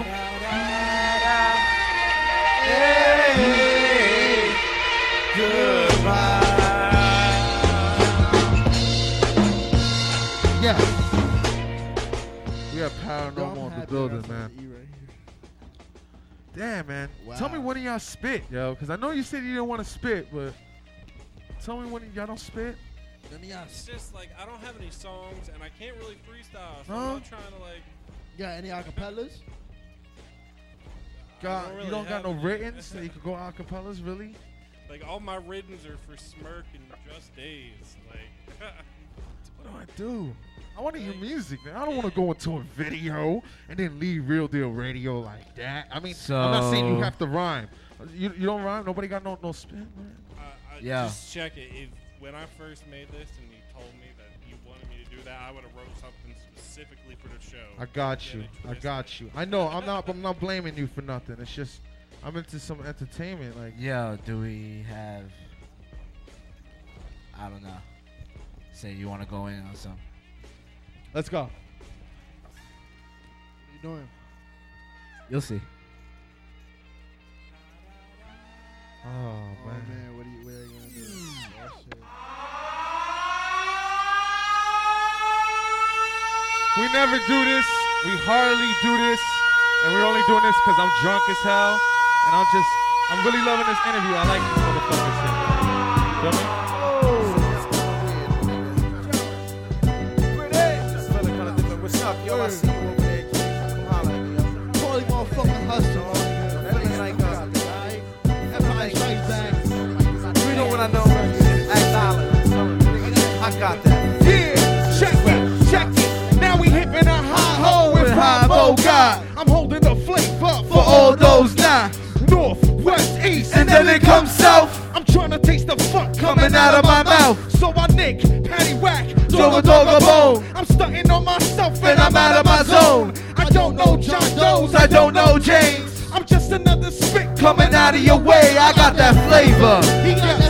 Yes. We have paranormal in the building, man. Damn, man. Tell me when of y'all spit, yo. Because I know you said you didn't want to spit, but tell me when y'all don't spit. None of y'all. It's just like I don't have any songs and I can't really freestyle, so Huh? I'm not trying to like. You got any acapellas? Got, don't you don't got no have written, so you could go acapellas, really? Like all my riddens are for Smirk and Just Days. Like, What do I do? I want to hear music, man. I don't want to go into a video and then leave real deal radio like that. I mean, I'm not saying you have to rhyme. You, you don't rhyme. Nobody got no no spin, man. I, I Yeah. Just check it. If when I first made this and you told me that you wanted me to do that, I would have wrote something specifically for the show. I got you. I got you. I know. I'm not. I'm not blaming you for nothing. It's just I'm into some entertainment. Like Yo, do we have? I don't know. Say you want to go in on some. Let's go. What you doing? You'll see. Oh Oh man. man, what are you, what are you gonna do? Oh, shit. We never do this. We hardly do this, and we're only doing this because I'm drunk as hell, and I'm just, I'm really loving this interview. I like these motherfuckers here. Feel me? Got that. Yeah, check it, check it. Now we hipping a high ho with high bo God. I'm holding the flavor for all those nine. North, west, east, and then it comes south. I'm trying to taste the funk coming out of my mouth. So I nick, patty whack, throw a dog a bone. I'm stunting on myself and I'm out of my zone. I don't know John Doe's, I don't know James. I'm just another spit coming out of your way. I got that flavor. He got that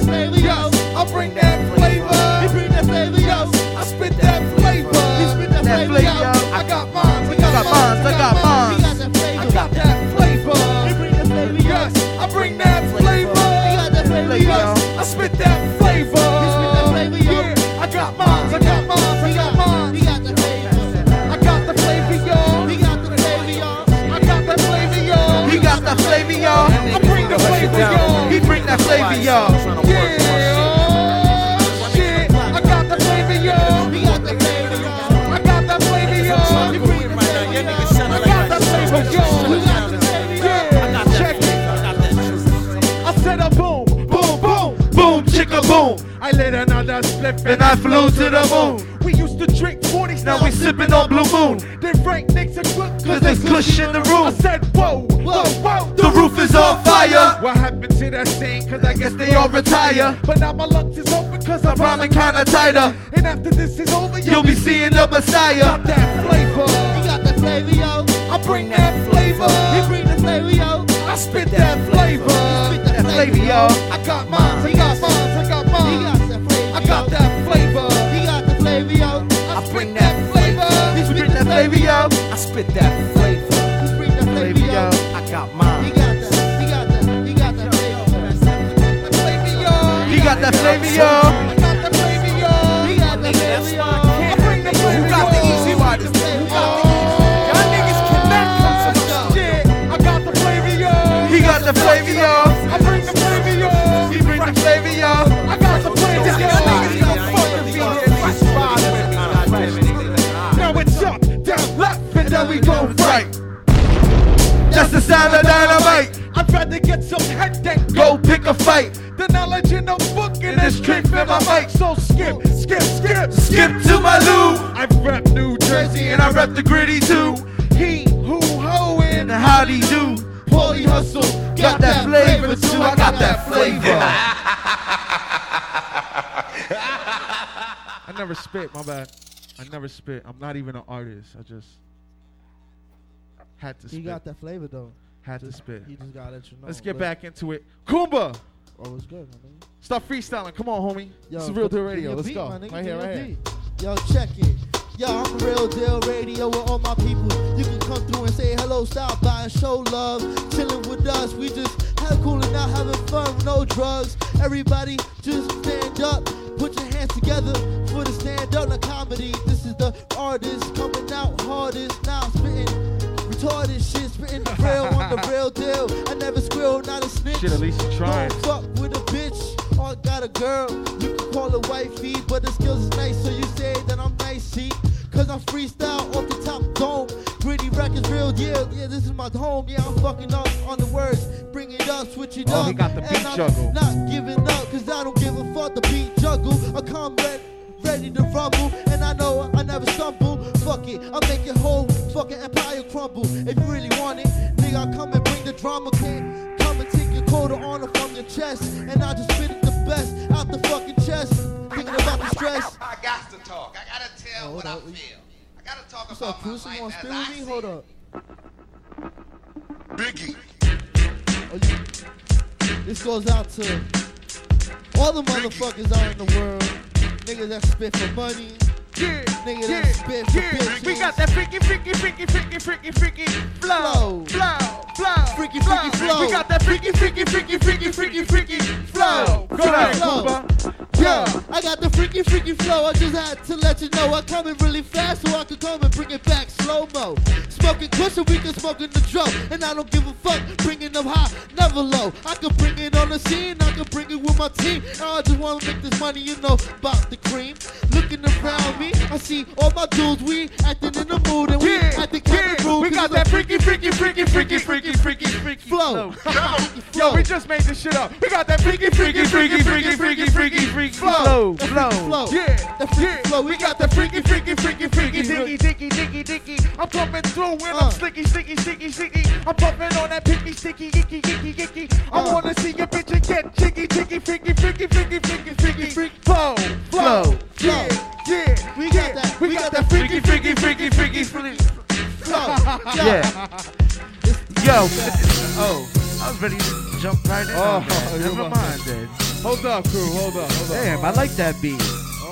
flavor, y'all. Yeah, shit. I got the flavor, y'all. Got the flavor, y'all. I got the flavor, y'all. You bring it right now. Your niggas sound like I got the flavor, y'all. We got the flavor, Yeah, check it. I said a boom, boom, boom, boom, chicka boom. I lit another slip and I flew to the moon. We used to drink 40s, now we sipping on Blue Moon. Then Frank Nicks and Cook, cause there's cush in the room. I said, whoa, whoa, whoa, the roof is on fire. What happened to that scene? Cause I guess they all retire. But now my lungs is open cause I'm rhyming kinda tighter. And after this is over, you'll be seeing the Messiah. Got that flavor. You got that flavor, yo. I bring that flavor. You bring the flavor, yo. I spit that flavor. Spit that flavor, yo. I got mine. I got mine. I got mine. Got flavor, I got that flavor. He got the flavor, yo. I bring that flavor. He spit that flavor, yo. I spit that I got the flavor, yo. He got the flavor. I bring the flavor, yo. He bring the flavor, yo. I got the flavor. Y'all niggas gonna fucking be here. Now it's up, down, left, and then we go right. That's the sound of dynamite. I'd rather get some head than go pick a fight. The knowledge in the the my mic. So skip, skip, skip, skip to my loo. I rep New Jersey and I rep the gritty too. He, who, ho, and how do do? Paulie hustle, got that flavor too. I got that flavor. I never spit, my bad. I never spit. I'm not even an artist. I just had to He spit. got that flavor though. Had to spit. He just gotta let you know. Let's get back into it. Kumba! Oh, it's good, man. Stop freestyling. Come on, homie. Yo, this is Real Deal Radio. Let's beat, go. nigga, Right here, right here. Yo, check it. Yo, I'm Real Deal Radio with all my people. You can come through and say hello, stop by and show love. Chilling with us, we just have cool and out, having fun, no drugs. Everybody just stand up, put your hands together for the stand up. Now comedy, this is the artist coming out hardest. Now I'm spitting retarded shit, spitting real on the real deal. I never squeal, not a snitch. Shit, at least you trying. Don't fuck with a bitch. I got a girl. You can call her wifey, but the skills is nice, so you say that I'm nice, see? Cause I'm freestyle off the top dome. Gritty records, real deal. Yeah, this is my home. Yeah, I'm fucking up on the words. Bring it up, switch it Oh, up. he got the and beat I'm juggle. Not giving up, cause I don't give a fuck the beat juggle. I come ready, ready to rumble, and I know I never stumble. Fuck it, I make your whole fucking empire crumble. If you really want it, nigga, I come and bring the drama. Can come and take your coat of honor from your chest, and I gotta tell what I feel. I gotta talk What's about up, Cruz? my You life gonna as I me? see Hold it. up. Biggie. Oh, you- This goes out to all the motherfuckers out in the world. Niggas that spit for money. Yeah, Niggas yeah, that spit for yeah. bitches. We got that freaky, freaky, freaky, freaky, freaky, freaky flow, flow, flow, freaky, freaky flow. We got that freaky, freaky, freaky, freaky, freaky, freaky flow. Go ahead, Flow. Yeah, I got the freaky, freaky flow. I just had to let you know I'm coming really fast so I can come and bring it back slow mo. Smoking cushion, we can smoke in the drum. And I don't give a fuck, bringing them high, never low. I can bring it on the scene, I can bring it with my team. And I just wanna make this money, you know, about the cream. Looking around me, I see all my dudes, we acting in the mood and we Yeah, acting kind of rude. We got that freaky, freaky, freaky, freaky, freaky, freaky, freaky flow. Yo, we just made this shit up. We got that freaky, freaky, freaky, freaky, freaky, freaky, freaky flow, flow. flow. Yeah, That freaky yeah. flow. We got the freaky, freaky, freaky, freaky, dicky, dicky, dicky, dicky. I'm coming through and I'm sticky, sticky, sticky, sticky. I'm pumping on that picky, sticky, icky, icky, icky. I wanna see your bitch get jiggy, jiggy, freaky, freaky, freaky, freaky, freaky, freaky, flow, flow. Yeah, yeah. We got that. We got that freaky, freaky, freaky, freaky, freaky. Yeah. Yo. Oh, I was ready to jump right in. Oh, on that. Never mind then. Hold up, crew. Hold up. Hold up. Damn, I like that beat.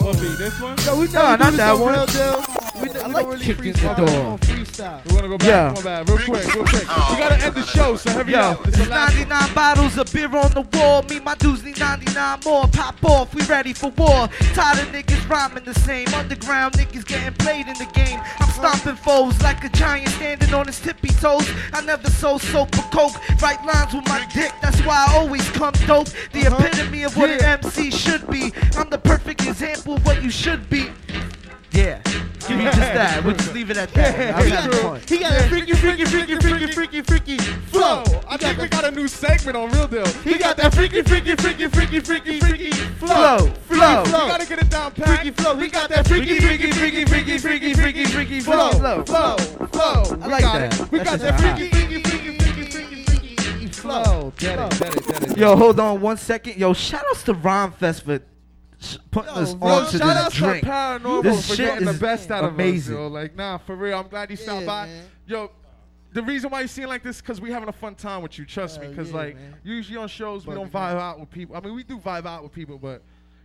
What beat? This one? Yo, we No, never not that one. Real Deal. We, don't- we like don't really kicking freestyle. the we door. don't freestyle. We wanna go back. Yeah. Come back, real quick, real quick. We gotta end the show, so heavy Yo, up. This is it's the last 99 bottles of beer on the wall. Me, my dudes need 99 more. Pop off, we ready for war. Tired of niggas rhyming the same. Underground niggas getting played in the game. I'm stomping foes like a giant standing on his tippy toes. I never sold soap or coke. Write lines with my dick, that's why I always come dope. The uh-huh. epitome of what an MC should be. I'm the perfect example of what you should be. Yeah. Give me just that. We'll just leave it at that. I'm He got- fun. He got a freaky, freaky, freaky, freaky, freaky, freaky flow. I think we got a new segment on Real Deal. He got that freaky, freaky, freaky, freaky, freaky, freaky flow. Flow, flow. We gotta get it down, Pat. Freaky flow. He got that freaky, freaky, freaky, freaky, freaky, freaky, freaky flow. Flow. Flow, flow. I like that. We got that freaky, freaky, freaky, freaky, freaky, freaky flow. Get it, get it, get it. Yo, hold on one second. Yo, shout outs to Rhyme Fest for putting us Yo, on to shout this out drink. to Paranormal this for shit getting the is best out of amazing. us, yo. Like, nah, for real. I'm glad you stopped Yeah, by. man. Yo, the reason why you seem like this because we having a fun time with you. Trust me, because yeah, like man. usually on shows we don't vibe out with people. I mean, we do vibe out with people, but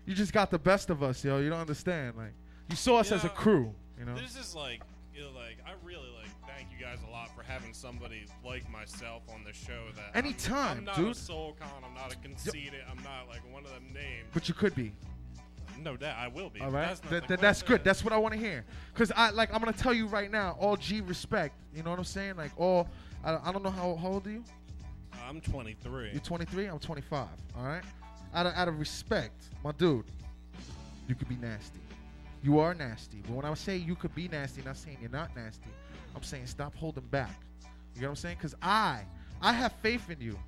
you just got the best of us, yo. You don't understand. Like, you saw us as a crew. You know. This is like, you know, like I really like thank you guys a lot for having somebody like myself on the show. That I'm- Anytime, I'm, not dude. a Soul Khan. I'm not a conceited. I'm not like one of them names. But you could be. No doubt, I will be. All right, That's not Th- the that's good. That's what I want to hear. Cause I like I'm gonna tell you right now, all G respect. You know what I'm saying? Like all, I, I don't know how, how old are you? I'm 23. You're 23. I'm 25. All right. Out of out of respect, my dude, you could be nasty. You are nasty. But when I say you could be nasty, not saying you're not nasty. I'm saying stop holding back. You know what I'm saying? Cause I I have faith in you,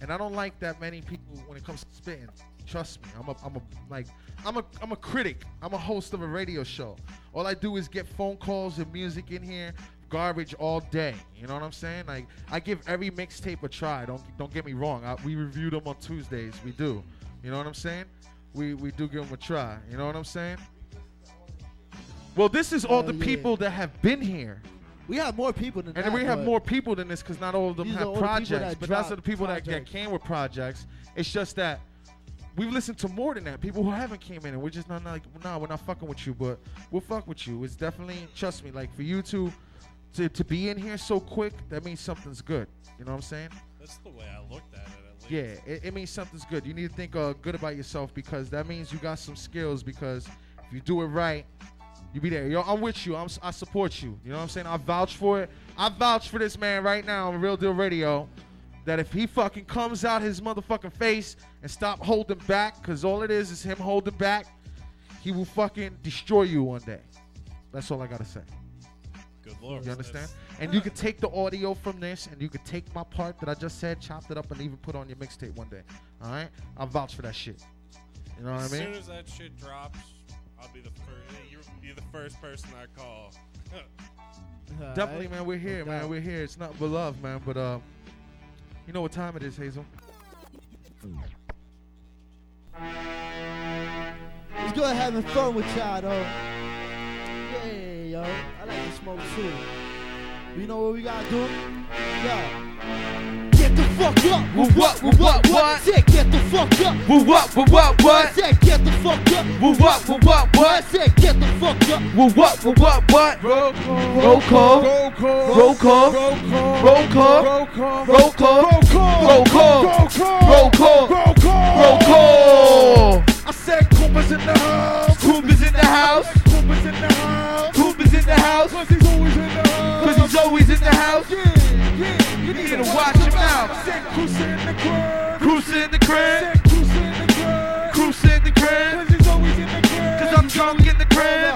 and I don't like that many people when it comes to spitting. Trust me, I'm a I'm a like I'm a I'm a critic. I'm a host of a radio show. All I do is get phone calls and music in here, garbage all day. You know what I'm saying? Like I give every mixtape a try. Don't don't get me wrong. I, we review them on Tuesdays. We do. You know what I'm saying? We we do give them a try. You know what I'm saying? Well, this is all Hell the yeah. people that have been here. We have more people than And that. we have more people than this because not all of them have projects. that but that's the people that, that came with projects. It's just that we've listened to more than that. People who haven't came in and we're just not like, nah, we're not fucking with you, but we'll fuck with you. It's definitely, trust me, like for you to to, to be in here so quick, that means something's good. You know what I'm saying? That's the way I looked at it. At. Yeah, it, it means something's good. You need to think uh, good about yourself because that means you got some skills. Because if you do it right, you be there. Yo, I'm with you. I'm, I support you. You know what I'm saying? I vouch for it. I vouch for this man right now on Real Deal Radio. That if he fucking comes out his motherfucking face and stop holding back, because all it is is him holding back, he will fucking destroy you one day. That's all I gotta say. Good lord. You understand? And you could take the audio from this, and you could take my part that I just said, chopped it up, and even put on your mixtape one day. All right? I'll vouch for that shit. You know what I mean? As soon as that shit drops, I'll be the first. You're, you're the first person I call. Definitely, man. We're here, man. We're here. It's not but love, man. But uh, you know what time it is, Hazel? It's good having fun with y'all, though. Yeah, yo. I like to smoke too. You know what we gotta do? Yo. Get the fuck up. Woo, what, woo, what, what? Say, get the fuck up. Woo, what, woo, what, what? Say, get the fuck up. Woo, what, woo, what, what? Say, get the fuck up. Woo, what, woo, what, what? Roll Roll call. Roll call. Roll call. Roll call. Roll call. Roll call. Roll call. Roll call. I said Cooper's in the house. Cooper's in the house. Cooper's in the house. Cooper's in the house. Cause he's always in the house. Cause he's always in the house. Yeah, yeah. You need to watch your mouth. Cruiser in the crib. Cruiser in the crib. Said Cruiser in the crib. Cause he's always in the crib. Cause I'm drunk in the crib.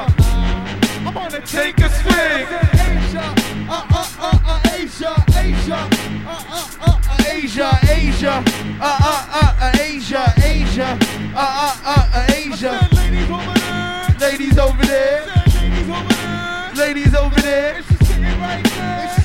I'm on the Take a swing. Asia, uh, uh, uh, uh, Asia, Asia, uh, uh, uh, uh, Asia, Asia, uh, uh, uh, uh, Asia, Asia, uh, uh, uh, uh, Asia. Ladies over there. Ladies over there. Ladies over there. Ladies over there.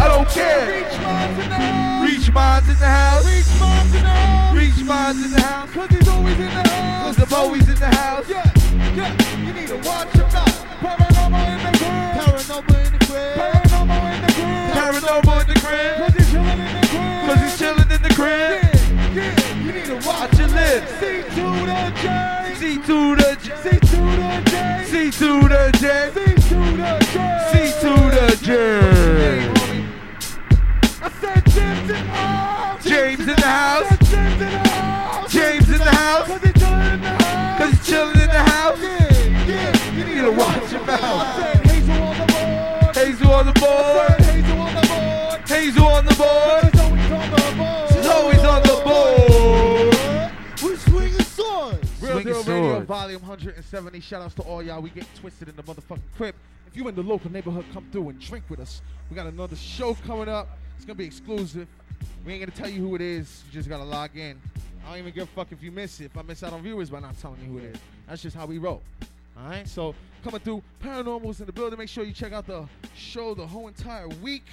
I don't care. Reach minds in the house. Reach minds in the house. Reach minds in the house. Reach minds in the house. Cause he's always in the house. Cause I'm always in the house. Yeah, yeah. You need to watch your mouth. Paranormal in the crib. Paranormal in the crib. Paranormal in the crib. Paranormal in the crib. Cause he's chilling in the crib. Cause he's chilling in the crib. Yeah, yeah. You need to watch your lips. C to the J. C to the J. C to the J. C to the J. C to the J. I said James in the house. James in the house. James in the house. Cause he's chilling in the house. Cause he's chilling in the house. Yeah, yeah. You need to watch your I mouth. Hazel on the board. Hazel on the board. I Hazel on the board. Hazel on the board. She's always on the board. She's always on the board. We're swinging swords. Real Swinging Deal Radio, swords. volume 170. Shout outs to all y'all. We get twisted in the motherfucking crib. If you in the local neighborhood, come through and drink with us. We got another show coming up. It's gonna be exclusive. We ain't gonna tell you who it is. You just gotta log in. I don't even give a fuck if you miss it. If I miss out on viewers by not telling you who it is. That's just how we roll. All right. So coming through, paranormals in the building. Make sure you check out the show the whole entire week.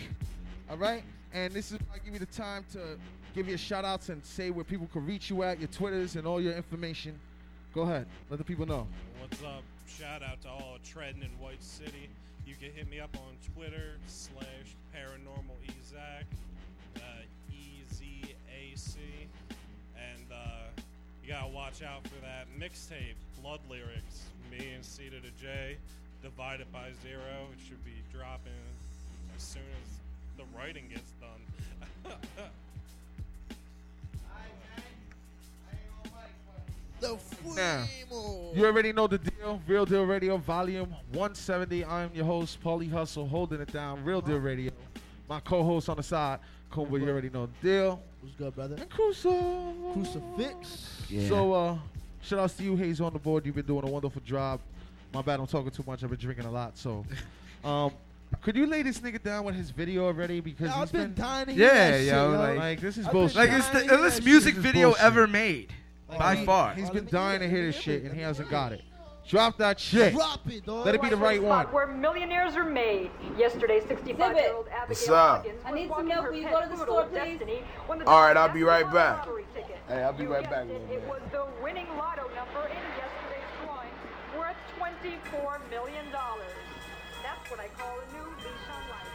All right. And this is I give you the time to give you shout outs and say where people can reach you at, your Twitters and all your information. Go ahead. Let the people know. What's up? Shout out to all treading in White City. You can hit me up on Twitter slash paranormal Ezak, you gotta watch out for that mixtape, Blood Lyrics. Me and C to the J, divided by zero. It should be dropping as soon as the writing gets done. The Now, Fuimo. you already know the deal. Real Deal Radio, Volume 170. I'm your host, Paulie Hustle, holding it down. Real Deal Radio. My co-host on the side, Kumba. You already know the deal. What's good, brother? And Crusoe. Crucifix. Yeah. So, uh, shout out to you, Hayes, on the board. You've been doing a wonderful job. My bad, I'm talking too much. I've been drinking a lot. So, um, could you lay this nigga down with his video already? Because Yeah, he's I've been dying to hear yeah, that shit, yo, yo. like, like, this is I've been bullshit. Like it's the Dying to hear illest that music. This is video bullshit. ever made, by He- far. He's been dying to hear this shit, and he hasn't got it. Drop that shit. Drop it, dog. Let it be the right one. Where millionaires are made. Yesterday, 65-year-old Abigail What's up? I need some milk. Will you go to the store, please? The All right, I'll be right back. for a lottery ticket. Hey, I'll be You right back, It, it was the winning lotto number in yesterday's drawing, worth $24 million. That's what I call a new leash on life.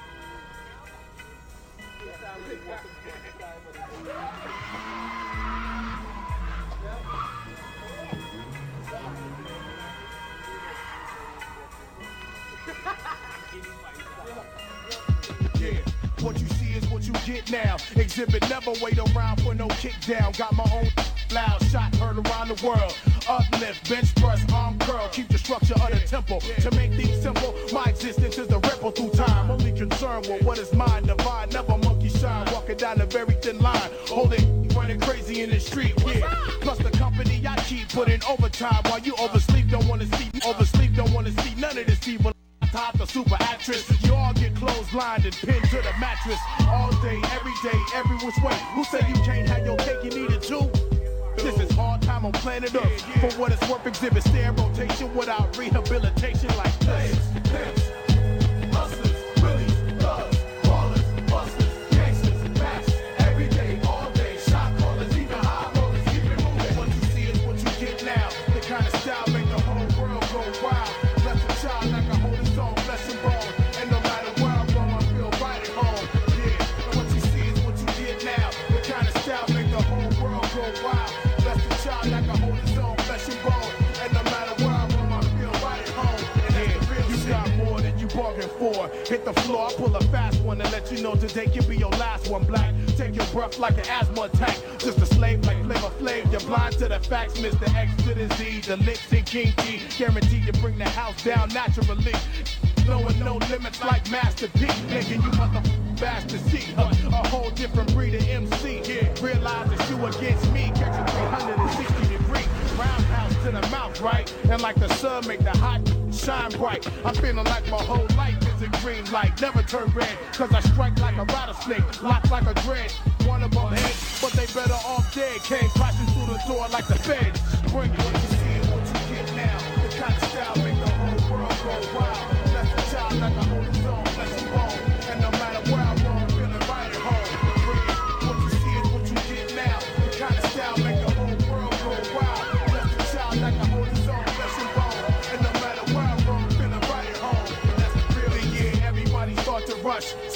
What you see is what you get now. Xzibit never wait around for no kick down. Got my own loud shot heard around the world. Uplift, bench press, arm curl. Keep the structure of the temple. To make things simple, my existence is the ripple through time. Only concerned with what is mine, divine. Never monkey shine. Walking down a very thin line. Holding, running crazy in the street. Yeah. Plus the company I keep putting overtime while you oversleep. Don't wanna see, oversleep. Don't wanna see none of this evil. Top the super actress. You all clotheslined and pinned to the mattress all day, every day, every which way. Who say you can't have your cake? You need it too. This is hard time on planet Earth. For what it's worth, Xzibit stand rotation without rehabilitation like this. You for. Hit the floor, I pull a fast one and let you know today can be your last one. Black, take your breath like an asthma attack. Just a slave like Flavor Flav. You're blind to the facts, Mr. X to the Z. The Liks and King G. Guaranteed to bring the house down naturally. Knowing no limits like Master P. Making you motherfuckers fast to see. A, whole different breed of MC. Yeah, realize that you against me. Catch a 360 degree. Roundhouse to the mouth, right? And like the sun, make the hot shine bright. I'm feeling like my whole life a green light. Never turn red, cause I strike like a rattlesnake. Lock like a dread. One of them head, but they better off dead. Came crashing through the door like the feds. Bring what you see and what you get now. The kind of style make the whole world go wild.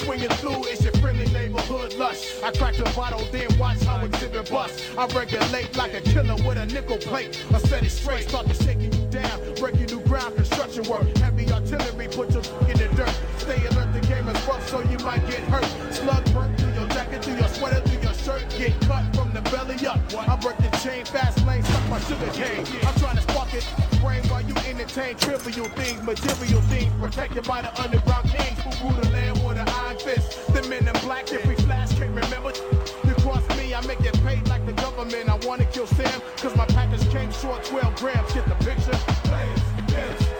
Swinging through, it's your friendly neighborhood lush. I crack the bottle, then watch how Xzibit bust. I regulate like a killer with a nickel plate. I set it straight, start to shaking you down. Breaking new ground, construction work. Heavy artillery, put your in the dirt. Stay alert, the game is rough, so you might get hurt. Slug burn through your jacket, through your sweater, through your shirt. Get cut belly up. I break the chain, fast lane, suck my sugar cane. I'm trying to spark it. Brain while you entertain trivial things, material things. Protected by the underground kings who rule the land with an iron fist. The men in black, if we flash, can't remember. You cross me, I make it pay like the government. I wanna kill Sam, cause my package came short 12 grams. Get the picture? Plays, bitch.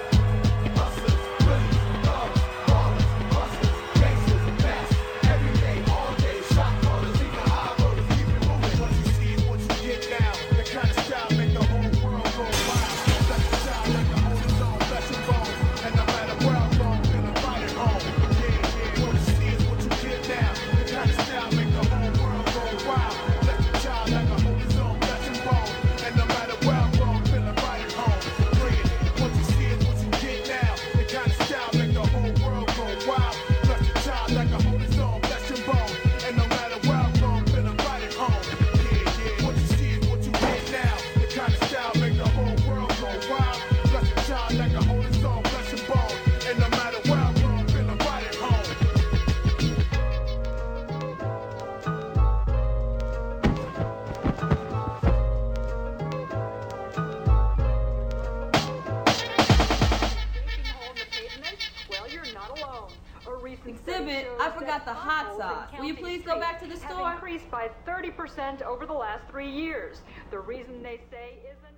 Over the last three years. The reason they say isn't